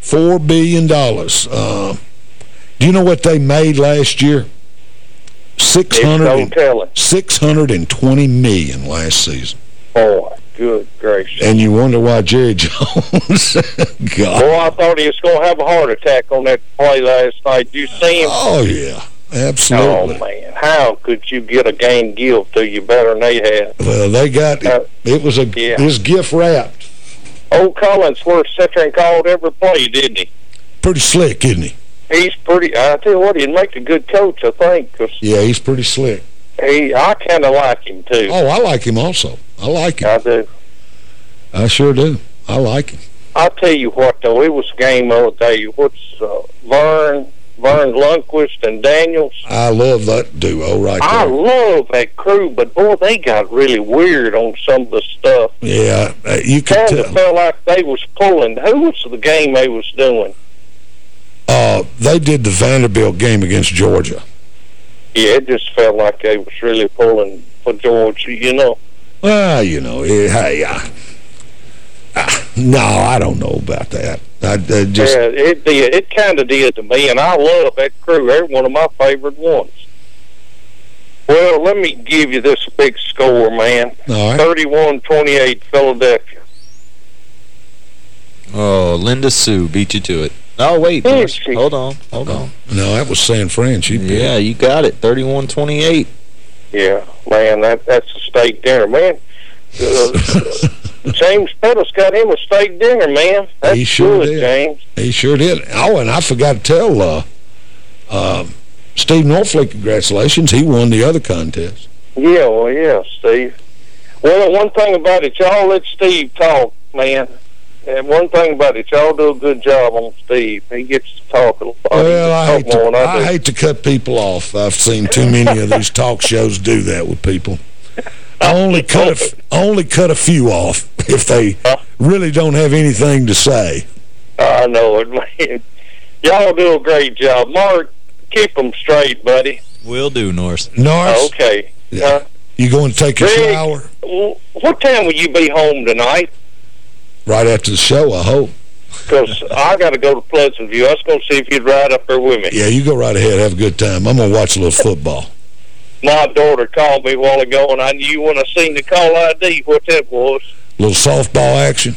Four billion dollars. Uh, do you know what they made last year? Six hundred no and- telling. 620 million last season. Oh, good gracious. And you wonder why Jerry Jones, God. Boy, I thought he was going to have a heart attack on that play last night. You see him? Oh, yeah. Absolutely. Oh, man. How could you get a game gift to you better than they had? Well, they got Uh, it. was a yeah. it was gift wrapped. Old Collinsworth sat there and called every play, didn't he? Pretty slick, isn't he? He's pretty, I tell you what, he'd make a good coach, I think, Yeah, he's pretty slick. He, I kind of like him, too. Oh, I like him also. I like him. I do. I sure do. I like him. I'll tell you what, though, it was a game the other day. What's uh, Vern, Verne Lundquist and Daniels? I love that duo right there. I love that crew, but boy, they got really weird on some of the stuff. Yeah, uh, you could Kind of felt like they was pulling. Who was the game they was doing? Uh, they did the Vanderbilt game against Georgia. Yeah, it just felt like they was really pulling for George, you know. Well, you know, eh, hey, uh, uh, no, I don't know about that. I, I just yeah, it did. It kind of did to me, and I love that crew. They're one of my favorite ones. Well, let me give you this big score, man. All right. 31-28 Philadelphia. Oh, Linda Sue beat you to it. Oh, wait. Norris. Hold on. Hold on. No, that was San Fran. She beat Yeah, you got it. 31-28. Yeah, man, that that's a steak dinner, man. Uh, James Pettis got him a steak dinner, man. That's He sure good, did. James. He sure did. Oh, and I forgot to tell uh, uh, Steve Norfleet congratulations. He won the other contest. Yeah, well, yeah, Steve. Well, one thing about it, y'all let Steve talk, man. And one thing about it, y'all do a good job on Steve. He gets to talk a lot. Well, I He hate, to talk to, more than I I hate to cut people off. I've seen too many of these talk shows do that with people. I only cut a, f- only cut a few off if they really don't have anything to say. I know it, man. Y'all do a great job. Mark, keep them straight, buddy. Will do, Norris. Norris, Okay. Uh, you going to take a Rick, shower what time will you be home tonight? Right after the show, I hope. Because I got to go to Pleasant View. I was going to see if you'd ride up there with me. Yeah, you go right ahead. Have a good time. I'm going to watch a little football. My daughter called me a while ago, and I knew when I seen the call ID what that was. A little softball action.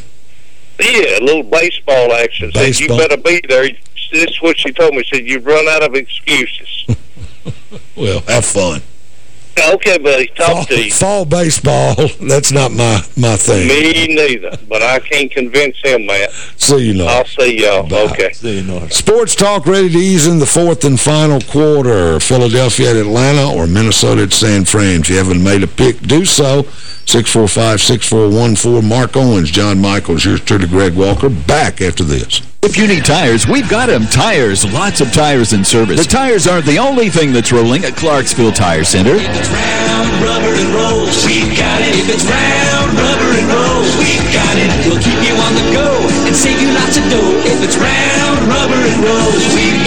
Yeah, a little baseball action. Said, you better be there. This is what she told me. She Said, you've run out of excuses. Well, have fun. Okay, buddy. Talk to you. Fall baseball, that's not my, my thing. Me neither, but I can't convince him, Matt. See you, Norris. I'll see y'all. Okay. See you, Norris. Sports Talk ready to ease in the fourth and final quarter. Philadelphia at Atlanta or Minnesota at San Fran. If you haven't made a pick, do so. 645-6414. Mark Owens, John Michaels, yours truly, Greg Walker. Back after this. If you need tires, we've got them. Tires, lots of tires in service. The tires aren't the only thing that's rolling at Clarksville Tire Center. If it's round, rubber and rolls, we've got it. If it's round, rubber and rolls, we've got it. We'll keep you on the go and save you lots of dough. If it's round, rubber and rolls, we've got it.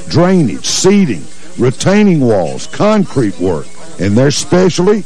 drainage, seeding, retaining walls, concrete work, and their specialty,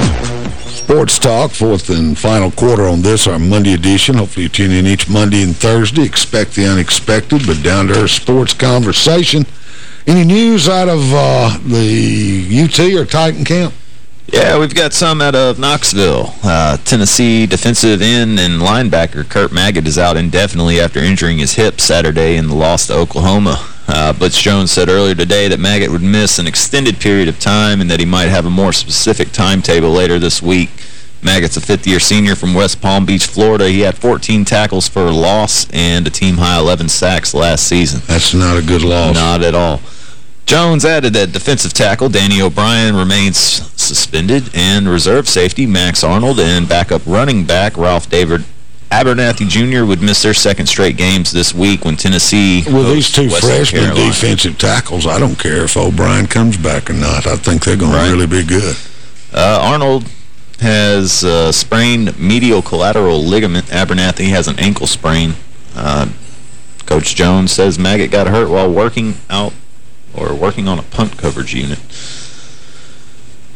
Sports Talk, fourth and final quarter on this, our Monday edition. Hopefully you tune in each Monday and Thursday. Expect the unexpected, but down-to-earth sports conversation. Any news out of uh, the UT or Titan camp? Yeah, we've got some out of Knoxville. Uh, Tennessee defensive end and linebacker Curt Maggitt is out indefinitely after injuring his hip Saturday in the loss to Oklahoma. Uh, Butch Jones said earlier today that Maggitt would miss an extended period of time and that he might have a more specific timetable later this week. Maggitt's a fifth-year senior from West Palm Beach, Florida. He had 14 tackles for a loss and a team-high 11 sacks last season. That's not a good loss. Not at all. Jones added that defensive tackle Danny O'Brien remains suspended, and reserve safety Max Arnold and backup running back Ralph David Abernathy Jr. would miss their second straight games this week when Tennessee With these two Western freshman Carolina. defensive tackles, I don't care if O'Brien comes back or not. I think they're going Right. to really be good. Uh, Arnold has uh, sprained medial collateral ligament. Abernathy has an ankle sprain. Uh, Coach Jones says Maggitt got hurt while working out or working on a punt coverage unit.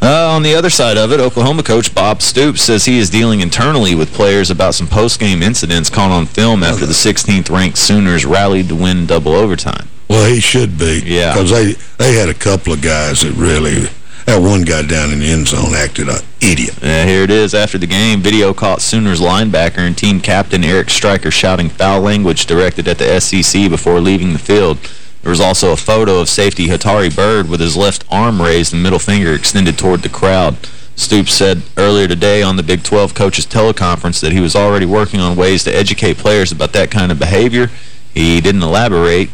Uh, on the other side of it, Oklahoma coach Bob Stoops says he is dealing internally with players about some post-game incidents caught on film after the 16th-ranked Sooners rallied to win double overtime. Well, he should be. Yeah. Because they, they had a couple of guys that really... That one guy down in the end zone acted an idiot. Yeah, here it is. After the game, video caught Sooners linebacker and team captain Eric Striker shouting foul language directed at the SEC before leaving the field. There was also a photo of safety Hatari Byrd with his left arm raised and middle finger extended toward the crowd. Stoops said earlier today on the Big 12 coaches teleconference that he was already working on ways to educate players about that kind of behavior. He didn't elaborate.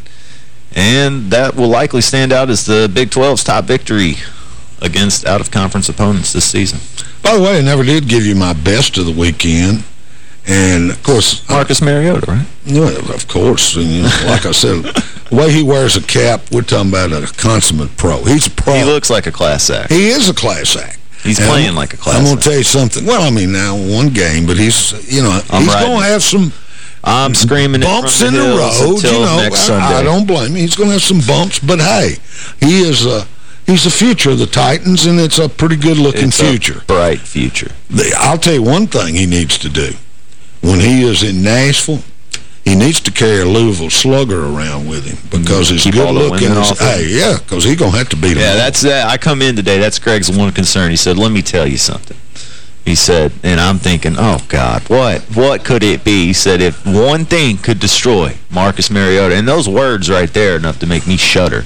And that will likely stand out as the Big 12's top victory against out-of-conference opponents this season. By the way, I never did give you my best of the weekend. And, of course... Marcus Mariota, right? Yeah, of course. And, you know, like I said, the way he wears a cap, we're talking about a consummate pro. He's a pro. He looks like a class act. He is a class act. He's And playing I'm- like a class I'm going to tell you something. Well, I mean, now one game, but he's, you know, I'm he's going to have some I'm screaming it bumps in the the road. You know, next I, I don't blame him. He's going to have some bumps, but hey, he is a he's the future of the Titans, and it's a pretty good-looking future. bright future. The, I'll tell you one thing he needs to do. When he is in Nashville, he needs to carry a Louisville slugger around with him because mm-hmm. his Keep all the good-looking women is... Hey, yeah, because he's going to have to beat him Yeah, that's that. I come in today. That's Greg's one concern. He said, let me tell you something. He said, and I'm thinking, oh, God, what? What could it be? He said, if one thing could destroy Marcus Mariota, and those words right there are enough to make me shudder,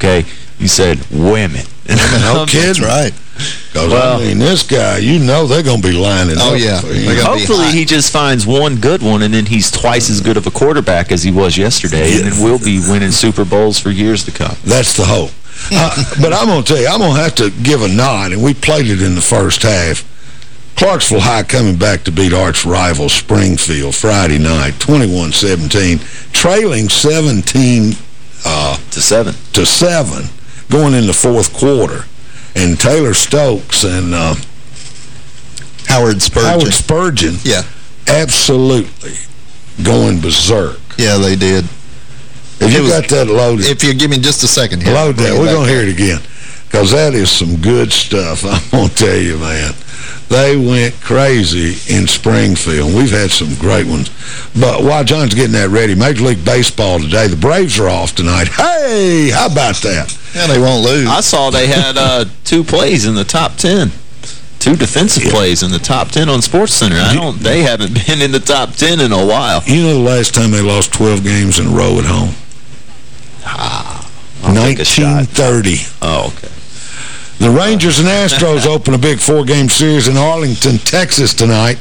okay? He said, women. No kidding. right. Because, Well- I mean, this guy, you know they're going to be lining Oh, up. yeah. for They're him. gonna be Hopefully he just finds one good one, and then he's twice as good of a quarterback as he was yesterday, and then we'll be winning Super Bowls for years to come. That's the hope. Uh, but I'm going to tell you, I'm going to have to give a nod, and we played it in the first half. Clarksville High coming back to beat arch rival Springfield Friday night, 21-17, trailing 17 uh, To seven. to 7 going in the fourth quarter. And Taylor Stokes and uh, Howard Spurgeon. Howard Spurgeon Yeah. absolutely going berserk. Yeah, they did. If you was- got that loaded, If you give me just a second here. Load that. We're going to hear it again. Because that is some good stuff. I'm going to tell you, man. They went crazy in Springfield. We've had some great ones. But while John's getting that ready, Major League Baseball today, the Braves are off tonight. Hey, how about that? Yeah, they won't lose. I saw they had uh, two plays in the top 10. Two defensive plays in the top 10 on Sports Center. I don't. They haven't been in the top 10 in a while. You know the last time they lost 12 games in a row at home? I'll take a shot. 1930. Oh, okay. The Rangers and Astros open a big four-game series in Arlington, Texas tonight.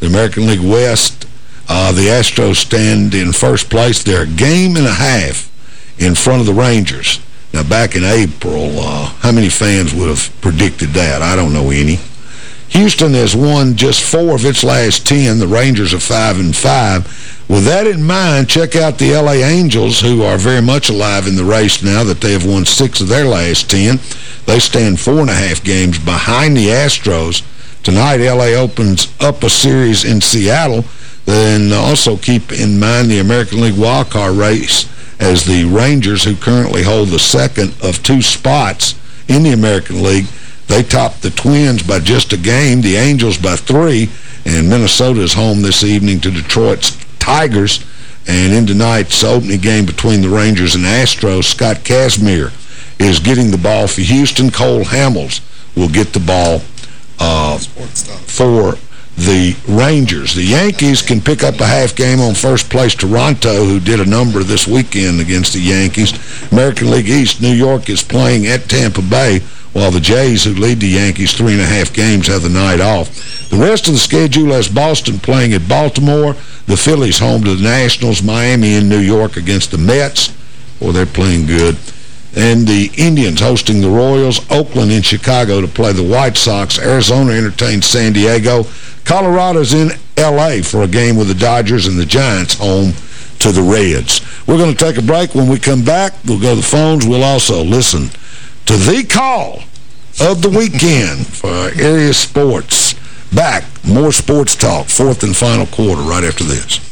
The American League West, uh, the Astros stand in first place. They're a game and a half in front of the Rangers. Now, back in April, uh, how many fans would have predicted that? I don't know any. Houston has won just four of its last ten. The Rangers are five and five. With that in mind, check out the L.A. Angels, who are very much alive in the race now that they have won six of their last ten. They stand four and a half games behind the Astros. Tonight, L.A. opens up a series in Seattle. Then also keep in mind the American League wildcard race as the Rangers, who currently hold the second of two spots in the American League, they topped the Twins by just a game, the Angels by three, and Minnesota is home this evening to Detroit's Tigers. And in tonight's opening game between the Rangers and Astros, Scott Kazmir is getting the ball for Houston. Cole Hamels will get the ball uh, for the Rangers. The Yankees can pick up a half game on first place Toronto, who did a number this weekend against the Yankees. American League East, New York is playing at Tampa Bay, while the Jays, who lead the Yankees three and a half games, have the night off. The rest of the schedule has Boston playing at Baltimore, the Phillies home to the Nationals, Miami and New York against the Mets, or they're playing good. And the Indians hosting the Royals, Oakland in Chicago to play the White Sox, Arizona entertains San Diego, Colorado's in L.A. for a game with the Dodgers and the Giants home to the Reds. We're going to take a break. When we come back, we'll go to the phones. We'll also listen to the call of the weekend for area sports. Back, more sports talk, fourth and final quarter right after this.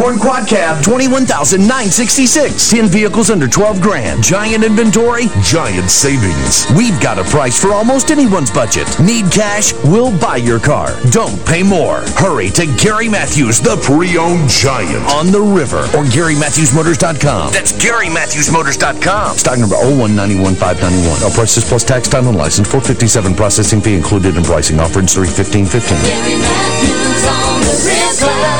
Bighorn Quad Cab, 21966 10 vehicles under 12 grand. Giant inventory, giant savings. We've got a price for almost anyone's budget. Need cash? We'll buy your car. Don't pay more. Hurry to Gary Matthews, the pre-owned giant. On the river or GaryMatthewsMotors.com. That's GaryMatthewsMotors.com. Stock number 0191591. All prices plus tax, time, and license. 457 processing fee included in pricing. Offer in 31515. Gary Matthews on the river.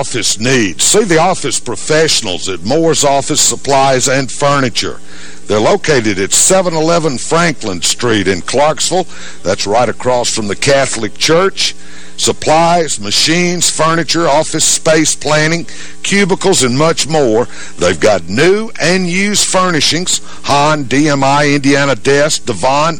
office needs, see the office professionals at Moore's Office Supplies and Furniture. They're located at 711 Franklin Street in Clarksville. That's right across from the Catholic Church. Supplies, machines, furniture, office space planning, cubicles, and much more. They've got new and used furnishings, HON, DMI, Indiana Desk, Devon.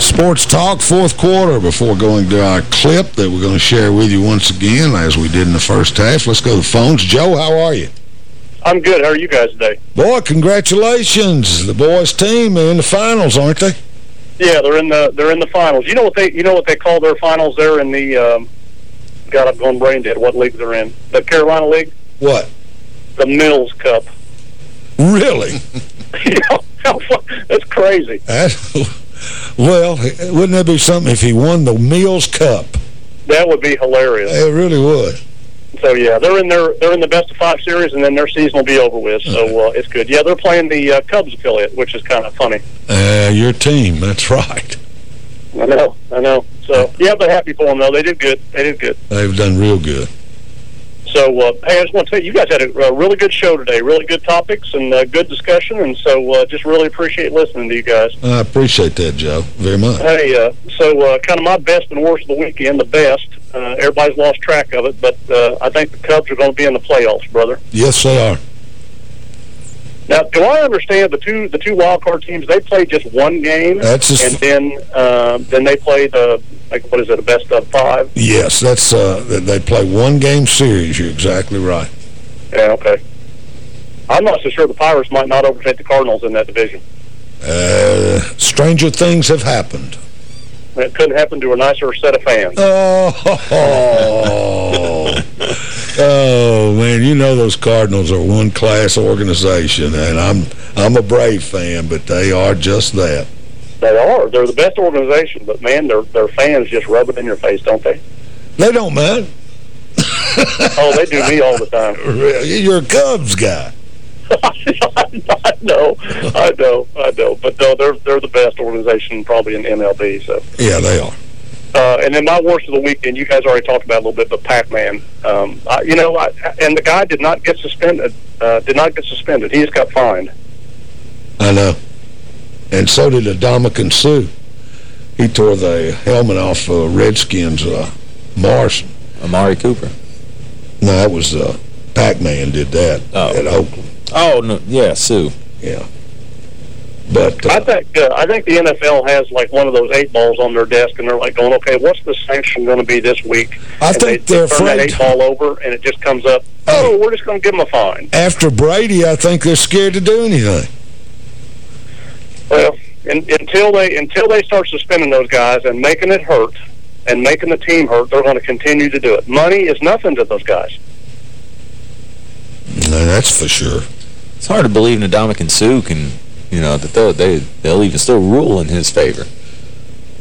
Sports Talk, fourth quarter, before going to our clip that we're going to share with you once again, as we did in the first half. Let's go to the phones. Joe, how are you? I'm good. How are you guys today? Boy, congratulations. The boys' team are in the finals, aren't they? Yeah, they're in the they're in the finals. You know what they you know what they call their finals? They're in the um, God, I'm going brain dead. What league they're in? The Carolina League. What? The Mills Cup. Really? you know, how fun- that's crazy. That, well, wouldn't that be something if he won the Meals Cup? That would be hilarious. It really would. So yeah, they're in their they're in the best of five series, and then their season will be over with. So uh, it's good. Yeah, they're playing the uh, Cubs affiliate, which is kind of funny. Uh, your team, that's right. I know, I know. So yeah, but happy for them though. They did good. They did good. They've done real good. So uh, hey, I just want to say you guys had a, a really good show today. Really good topics and uh, good discussion, and so uh, just really appreciate listening to you guys. I appreciate that, Joe, very much. Hey, uh, so uh, kind of my best and worst of the weekend. The best, uh, everybody's lost track of it, but uh, I think the Cubs are going to be in the playoffs, brother. Yes, they are. Now, do I understand the two the two wild card teams? They play just one game, That's just- and then uh, then they play the like what is it, a best of five? Yes, that's uh, they- play one-game series. You're exactly right. Yeah, okay. I'm not so sure the Pirates might not overtake the Cardinals in that division. Uh, stranger things have happened. It couldn't happen to a nicer set of fans. Oh, Oh, man, you know those Cardinals are one-class organization, and I'm I'm a Brave fan, but they are just that. They are. They're the best organization, but, man, their, their fans just rub it in your face, don't they? They don't man. oh, they do me all the time. You're a Cubs guy. I know, I know, I know. But no, they're they're the best organization probably in MLB. So Yeah, they are. Uh, and then my worst of the weekend, you guys already talked about a little bit, but Pac-Man. Um, I, you know, I, and the guy did not get suspended. Uh, did not get suspended. He just got fined. I know. And so did Ndamukong Suh. He tore the helmet off uh, Redskins uh, Marshall. Amari Cooper. No, that was uh, Pac-Man did that at Oakland. Oh, no, yeah, Suh. Yeah. But I think uh, I think the NFL has like one of those eight balls on their desk, and they're like going, "Okay, what's the sanction going to be this week?" I and think they, they're turn that eight ball over, and it just comes up. Oh, we're just going to give them a fine. after Brady, I think they're scared to do anything. Well, in, until they until they start suspending those guys and making it hurt and making the team hurt, they're going to continue to do it. Money is nothing to those guys. No, that's for sure. It's hard to believe Ndamukong Suh can, you know, that they'll, they, they'll even still rule in his favor.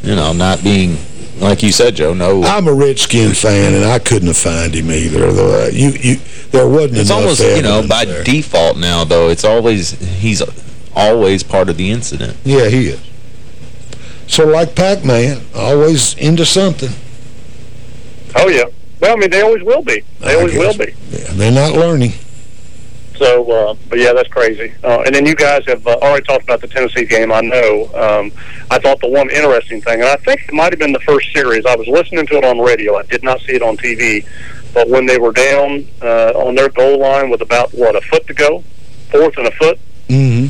You know, not being, like you said, Joe, no... I'm a Redskin fan, and I couldn't have found him either. Though, uh, You, you, there wasn't It's enough almost, you know, by there. default now, though, it's always, he's always part of the incident. Yeah, he is. So like Pac-Man, always into something. Oh yeah. Well, I mean, they always will be. They always will be. Yeah, they're not learning. So, uh, but yeah, that's crazy. Uh, and then you guys have uh, already talked about the Tennessee game. I know. Um, I thought the one interesting thing, and I think it might have been the first series. I was listening to it on radio. I did not see it on TV. But when they were down uh, on their goal line with about what a foot to go, fourth and a foot, Mm-hmm.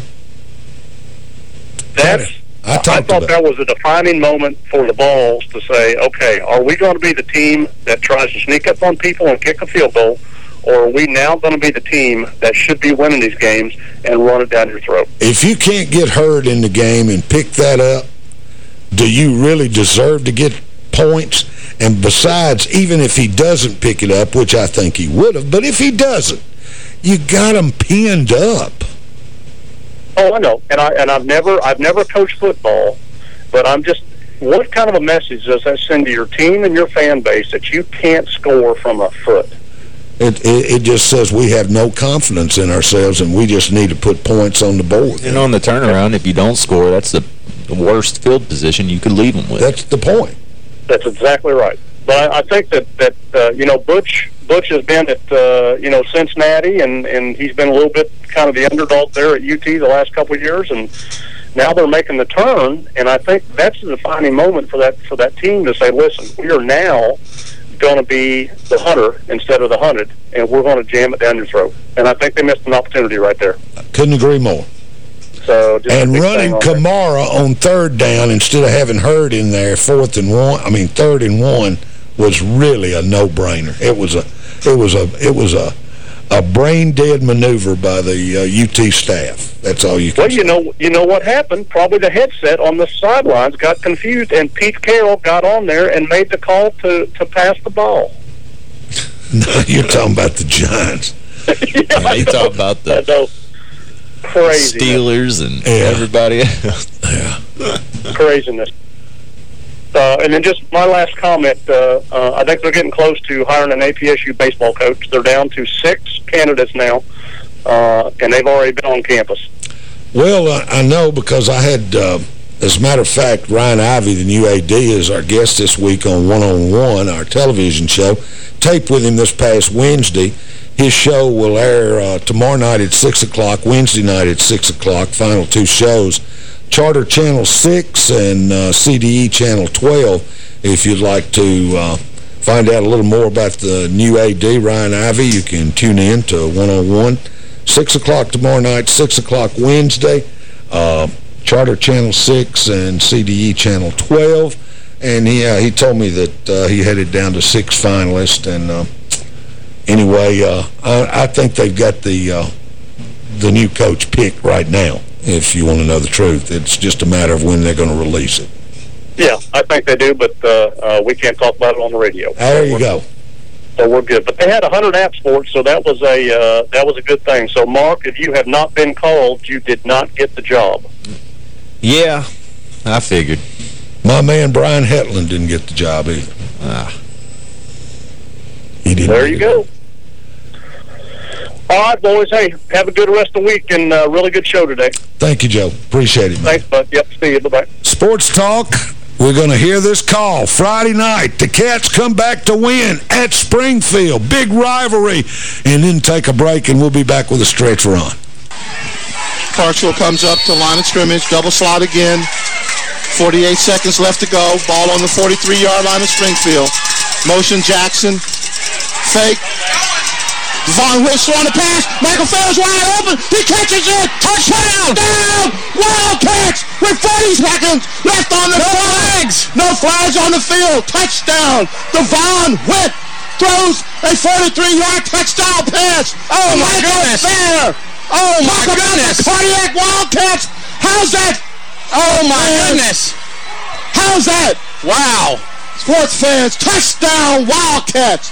that's. I, I thought that was a defining moment for the Vols to say, okay, are we going to be the team that tries to sneak up on people and kick a field goal, or are we now going to be the team that should be winning these games and run it down your throat? If you can't get Hurd in the game and pick that up, do you really deserve to get points? And besides, even if he doesn't pick it up, which I think he would have, but if he doesn't, you got him pinned up. Oh, I know, and I and I've never I've never coached football, but I'm just. What kind of a message does that send to your team and your fan base that you can't score from a foot? It, it, it just says we have no confidence in ourselves and we just need to put points on the board. And on the turnaround, if you don't score, that's the, the worst field position you could leave them with. That's the point. That's exactly right. But I, I think that that uh, you know Butch Butch has been at uh, you know Cincinnati and and he's been a little bit kind of the underdog there at UT the last couple of years and now they're making the turn and I think that's the defining moment for that for that team to say listen we are now going to be the hunter instead of the hunted and we're going to jam it down your throat and I think they missed an opportunity right there. Couldn't agree more. So And running on. Kamara on third down instead of having Hurd in there, fourth and one, I mean third and one, was really a no-brainer. It was a, it was a, it was a, a brain-dead maneuver by the uh, UT staff. That's all you can Well, you know, you know what happened? Probably the headset on the sidelines got confused, and Pete Carroll got on there and made the call to to pass the ball. No, you're talking about the Giants. Yeah, you talk about the. Crazy. Steelers and everybody else. craziness. Uh, and then just my last comment, uh, uh, I think they're getting close to hiring an APSU baseball coach. They're down to six candidates now, uh, and they've already been on campus. Well, I, I know because I had, uh, as a matter of fact, Ryan Ivey, the new AD, is our guest this week on One-on-One, our television show. Taped with him this past Wednesday. His show will air uh, tomorrow night at 6 o'clock, Wednesday night at 6 o'clock, final two shows. Charter Channel 6 and uh, CDE Channel 12. If you'd like to uh, find out a little more about the new AD, Ryan Ivey, you can tune in to 101. 6 o'clock tomorrow night, 6 o'clock Wednesday. Uh, Charter Channel 6 and CDE Channel 12. And he, uh, he told me that uh, he headed down to six finalists. And uh, anyway, I, I think they've got the, the new coach picked right now, if you want to know the truth. It's just a matter of when they're going to release it. Yeah, I think they do, but uh, uh, we can't talk about it on the radio. There you go. So we're good. But they had 100 apps for it, so that was a uh, that was a good thing. So Mark, if you have not been called, you did not get the job. Yeah, I figured. My man Brian Hetland didn't get the job either. Ah. He didn't. There you go. All right, boys. Hey, have a good rest of the week and uh, really good show today. Thank you, Joe. Appreciate it, man. Thanks, bud. Yep, see you. Bye-bye. Sports Talk. We're going to hear this call Friday night. The Cats come back to win at Springfield. Big rivalry. And then take a break, and we'll be back with a stretch run. Clarksville comes up to line of scrimmage, double slot again. 48 seconds left to go. Ball on the 43-yard line of Springfield. Motion Jackson. Fake. Devon Whistle on the pass. Michael Farrell's wide open. He catches it. Touchdown. Down. Wildcats with 40 seconds left on the no flags. No flags on the field. Touchdown. Devon Witt throws a 43-yard touchdown pass. Oh, my Michael goodness. Fair. Oh, my Talk goodness. Cardiac Wildcats. How's that? Oh, my Man. goodness. How's that? Wow. Sports fans, touchdown Wildcats.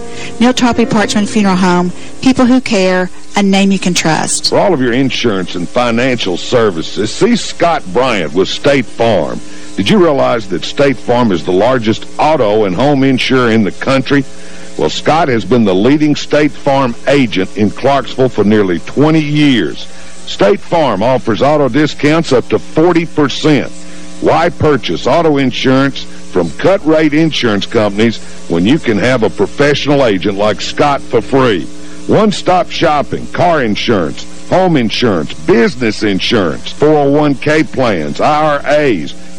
Neal Tarpley Parchman Funeral Home, people who care, a name you can trust. For all of your insurance and financial services, see Scott Bryant with State Farm. Did you realize that State Farm is the largest auto and home insurer in the country? Well, Scott has been the leading State Farm agent in Clarksville for nearly 20 years. State Farm offers auto discounts up to 40%. Why purchase auto insurance from cut-rate insurance companies when you can have a professional agent like Scott for free? One-stop shopping, car insurance, home insurance, business insurance, 401k plans, IRAs,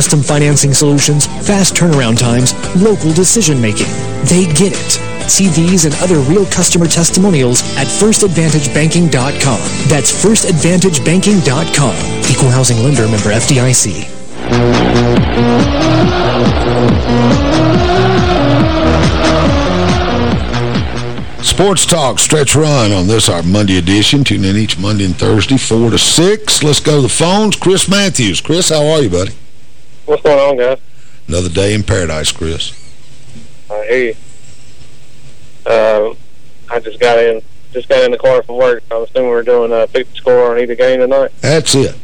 Custom financing solutions, fast turnaround times, local decision making. They get it. See these and other real customer testimonials at firstadvantagebanking.com. That's firstadvantagebanking.com. Equal housing lender member FDIC. Sports Talk, Stretch Run on this, our Monday edition. Tune in each Monday and Thursday, 4 to 6. Let's go to the phones. Chris Matthews. Chris, how are you, buddy? What's going on, guys? Another day in paradise, Chris. I hear you. Uh, I just got in just got in the car from work. I'm assuming we're doing a pick the score on either game tonight. That's it.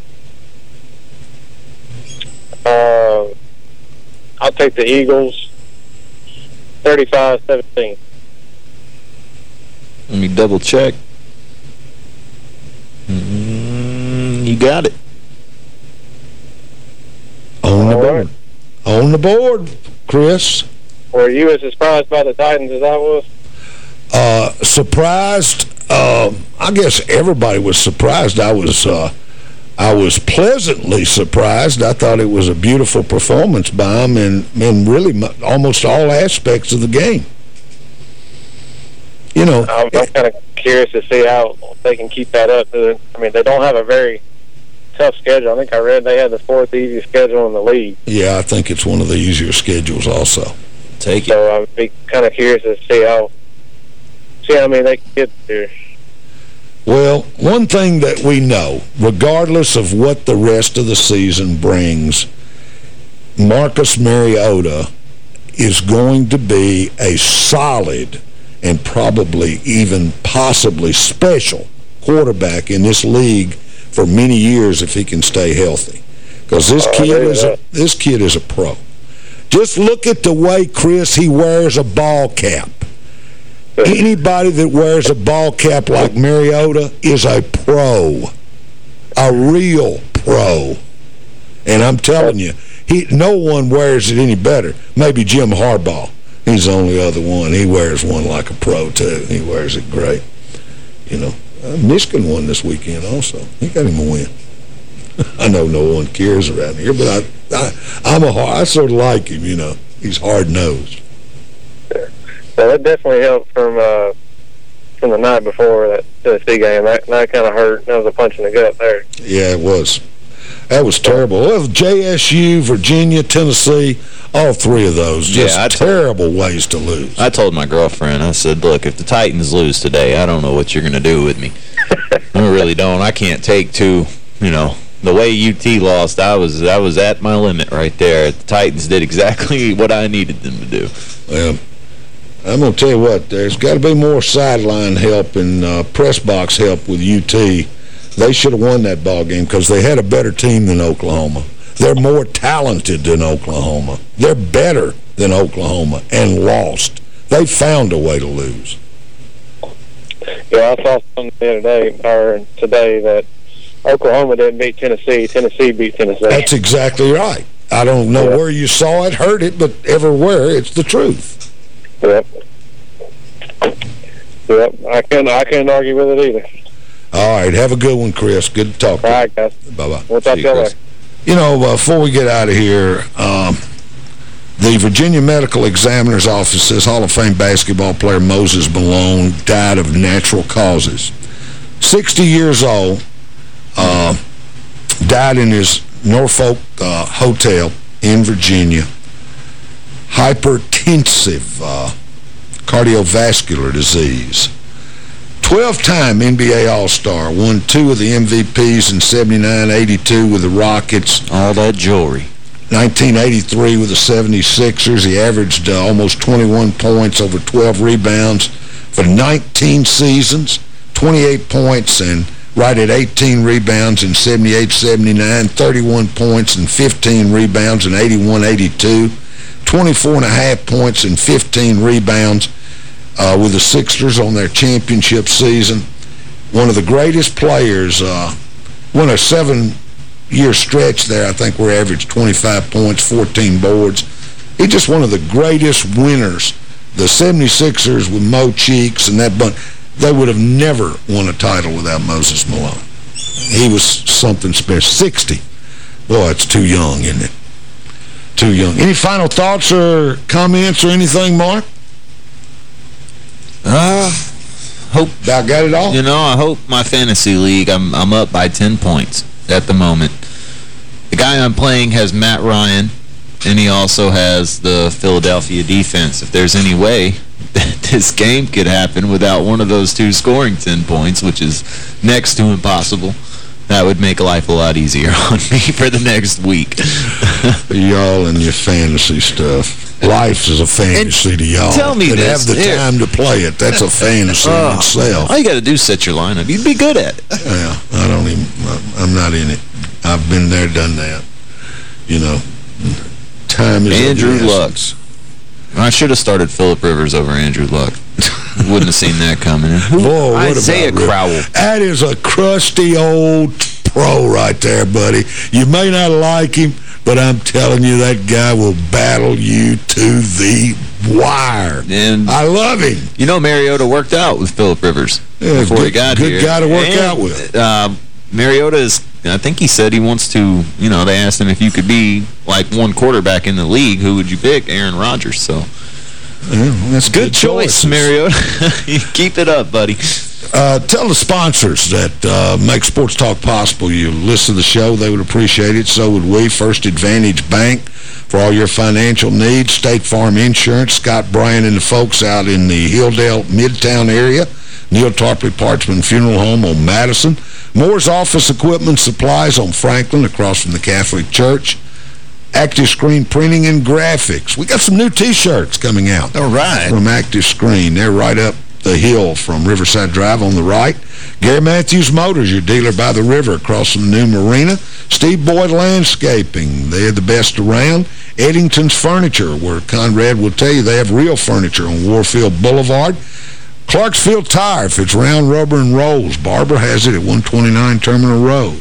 Uh, I'll take the Eagles 35-17. Let me double check. Mm, you got it. On the board. On the board, Chris. Were you as surprised by the Titans as I was? Uh, surprised. Uh, I guess everybody was surprised. I was. Uh, I was pleasantly surprised. I thought it was a beautiful performance by them in, in really almost all aspects of the game. You know, I'm, I'm kind of curious to see how they can keep that up. I mean, they don't have a very tough schedule. I think I read they had the fourth easiest schedule in the league. yeah, I think it's one of the easier schedules also. Take it. So I'd be kind of curious to see how see how many they can get there. Well, one thing that we know, regardless of what the rest of the season brings, Marcus Mariota is going to be a solid and probably even possibly special quarterback in this league for many years if he can stay healthy. Because this Oh, kid is a, this kid is a pro. Just look at the way, Chris, he wears a ball cap. Anybody that wears a ball cap like Mariota is a pro. A real pro. And I'm telling you, he no one wears it any better. Maybe Jim Harbaugh. He's the only other one. He wears one like a pro, too. He wears it great. You know, Michigan won this weekend also. He got him a win. I know no one cares around here, but I, I, I'm a, I sort of like him, you know. He's hard-nosed. So that definitely helped from uh, from the night before that Tennessee game. That, that kind of hurt. That was a punch in the gut there. Yeah, it was. That was terrible. Well, JSU, Virginia, Tennessee, all three of those, just Yeah, terrible ways to lose. I told my girlfriend, I said, look, if the Titans lose today, I don't know what you're going to do with me. I really don't. I can't take two, you know, the way UT lost, I was I was at my limit right there. The Titans did exactly what I needed them to do. Well, I'm going to tell you what, there's got to be more sideline help and uh, press box help with UT. They should have won that ball game because they had a better team than Oklahoma. They're more talented than Oklahoma. They're better than Oklahoma and lost. They found a way to lose. Yeah, I saw something the other day, or today, that Oklahoma didn't beat Tennessee. Tennessee beat Tennessee. That's exactly right. I don't know where you saw it, heard it, but everywhere it's the truth. Yep. Yep. I couldn't. I couldn't argue with it either. All right, have a good one, Chris. Good to talk to All right, guys. Bye-bye. We'll talk you later. You know, uh, before we get out of here, um, the Virginia Medical Examiner's Office says Hall of Fame basketball player Moses Malone died of natural causes. 60 years old, uh, died in his Norfolk uh, hotel in Virginia. Hypertensive uh, cardiovascular disease. 12-time NBA All-Star, won two of the MVPs in 79-82 with the Rockets. All that jewelry. 1983 with the 76ers. He averaged uh, almost 21 points, over 12 rebounds for 19 seasons, 28 points and right at 18 rebounds in 78-79, 31 points and 15 rebounds in 81-82, 24 and a half points and 15 rebounds uh, with the Sixers on their championship season. One of the greatest players, uh, won a seven-year stretch there, I think we averaged 25 points, 14 boards. He's just one of the greatest winners. The 76ers with Mo Cheeks and that bunch, they would have never won a title without Moses Malone. He was something special. 60. Boy, it's too young, isn't it? Too young. Any final thoughts or comments or anything, Mark? Uh, hope I got it all. You know, I hope my fantasy league, I'm I'm up by 10 points at the moment. The guy I'm playing has Matt Ryan, and he also has the Philadelphia defense. If there's any way that this game could happen without one of those two scoring 10 points, which is next to impossible, that would make life a lot easier on me for the next week. y'all and your fantasy stuff. Life is a fantasy to y'all. tell me That this, have the here. time to play it. That's a fantasy in Oh, itself. All you got to do is set your lineup. You'd be good at it. Yeah, I don't even, I'm not in it. I've been there, done that. You know, time is Andrew essence. I should have started Philip Rivers over Andrew Luck. Wouldn't have seen that coming. Boy, Isaiah? Crowell. That is a crusty old pro right there, buddy. You may not like him, but I'm telling you, that guy will battle you to the wire. And I love him. You know Mariota worked out with Philip Rivers Yeah, before he good- got good here. guy to work And, out with. Uh, Mariota is, I think he said he wants to, you know, they asked him if you could be like one quarterback in the league, who would you pick? Aaron Rodgers. So yeah, that's good, choice, choices. Mariota. Keep it up, buddy. Uh, tell the sponsors that uh, make Sports Talk possible. You listen to the show, they would appreciate it. So would we. First Advantage Bank for all your financial needs. State Farm Insurance. Scott Bryan and the folks out in the Hilldale Midtown area. Neal Tarpley Parchman Funeral Home on Madison. Moore's Office Equipment Supplies on Franklin across from the Catholic Church. Active Screen Printing and Graphics. We got some new T-shirts coming out. All right. From Active Screen. They're right up the hill from Riverside Drive on the right. Gary Matthews Motors, your dealer by the river across from the new marina. Steve Boyd Landscaping, they're the best around. Eddington's Furniture, where Conrad will tell you they have real furniture on Warfield Boulevard. Clarksville Tire, if it's round rubber and rolls. Barbara has it at 129 Terminal Road.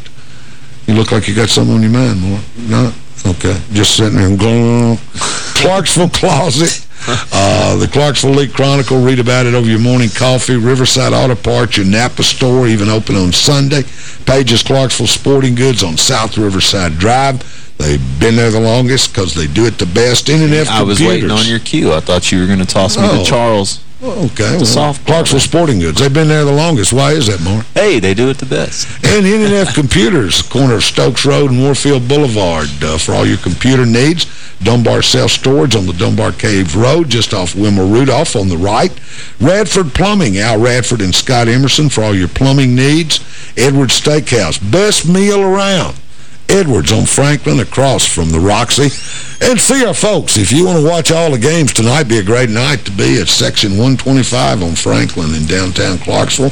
You look like you got something on your mind, more. No? Okay. Just sitting there and going, Clarksville Closet. Uh, the Clarksville Leaf Chronicle, read about it over your morning coffee. Riverside Auto Parts, your Napa store, even open on Sunday. Pages Clarksville Sporting Goods on South Riverside Drive. They've been there the longest because they do it the best. In and I was waiting on your cue. I thought you were going to toss me Oh. to Charles. Okay. The well, softball. Clarksville Sporting Goods. They've been there the longest. Why is that, Mark? Hey, they do it the best. And N&F Computers, corner of Stokes Road and Warfield Boulevard. Uh, for all your computer needs, Dunbar Self-Storage on the Dunbar Cave Road, just off Wilma Rudolph on the right. Radford Plumbing, Al Radford and Scott Emerson for all your plumbing needs. Edwards Steakhouse, best meal around. Edwards on Franklin across from the Roxy. And see our folks, if you want to watch all the games tonight, be a great night to be at Section 125 on Franklin in downtown Clarksville.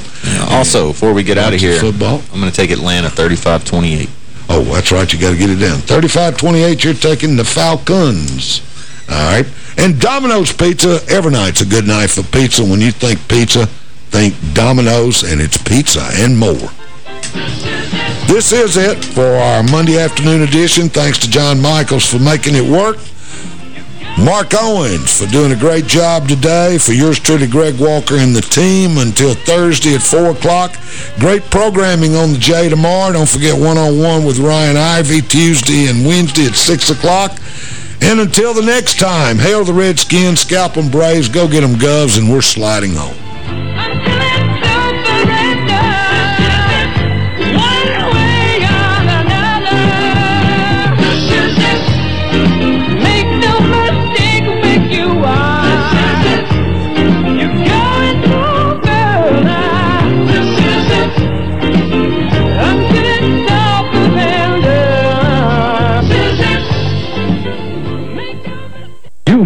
Also, before we get out of here, football. I'm going to take Atlanta 35-28. Oh, that's right. You got to get it down. 35-28, you're taking the Falcons. All right. And Domino's Pizza, every night's a good night for pizza. When you think pizza, think Domino's, and it's pizza and more. This is it for our Monday afternoon edition. Thanks to John Michaels for making it work. Mark Owens for doing a great job today. For yours truly, Greg Walker and the team until Thursday at 4 o'clock. Great programming on the J tomorrow. Don't forget one-on-one with Ryan Ivy Tuesday and Wednesday at 6 o'clock. And until the next time, hail the Redskins, scalp 'em Braves, go get 'em Govs, and we're sliding home.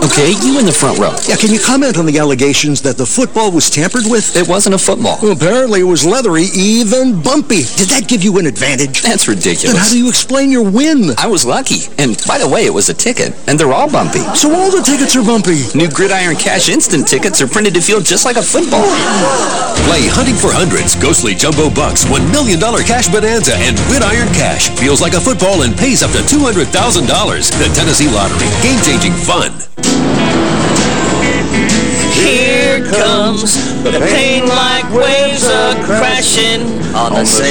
Okay, you in the front row. Yeah, can you comment on the allegations that the football was tampered with? It wasn't a football. Well, apparently it was leathery, even bumpy. Did that give you an advantage? That's ridiculous. Then how do you explain your win? I was lucky. And by the way, it was a ticket, and they're all bumpy. So all the tickets are bumpy. New Gridiron Cash Instant tickets are printed to feel just like a football. Play Hunting for Hundreds, Ghostly Jumbo Bucks, $1 million cash bonanza, and Gridiron Cash. Feels like a football and pays up to $200,000. The Tennessee Lottery. Game-changing fun. Here comes the pain like waves are crashing on the same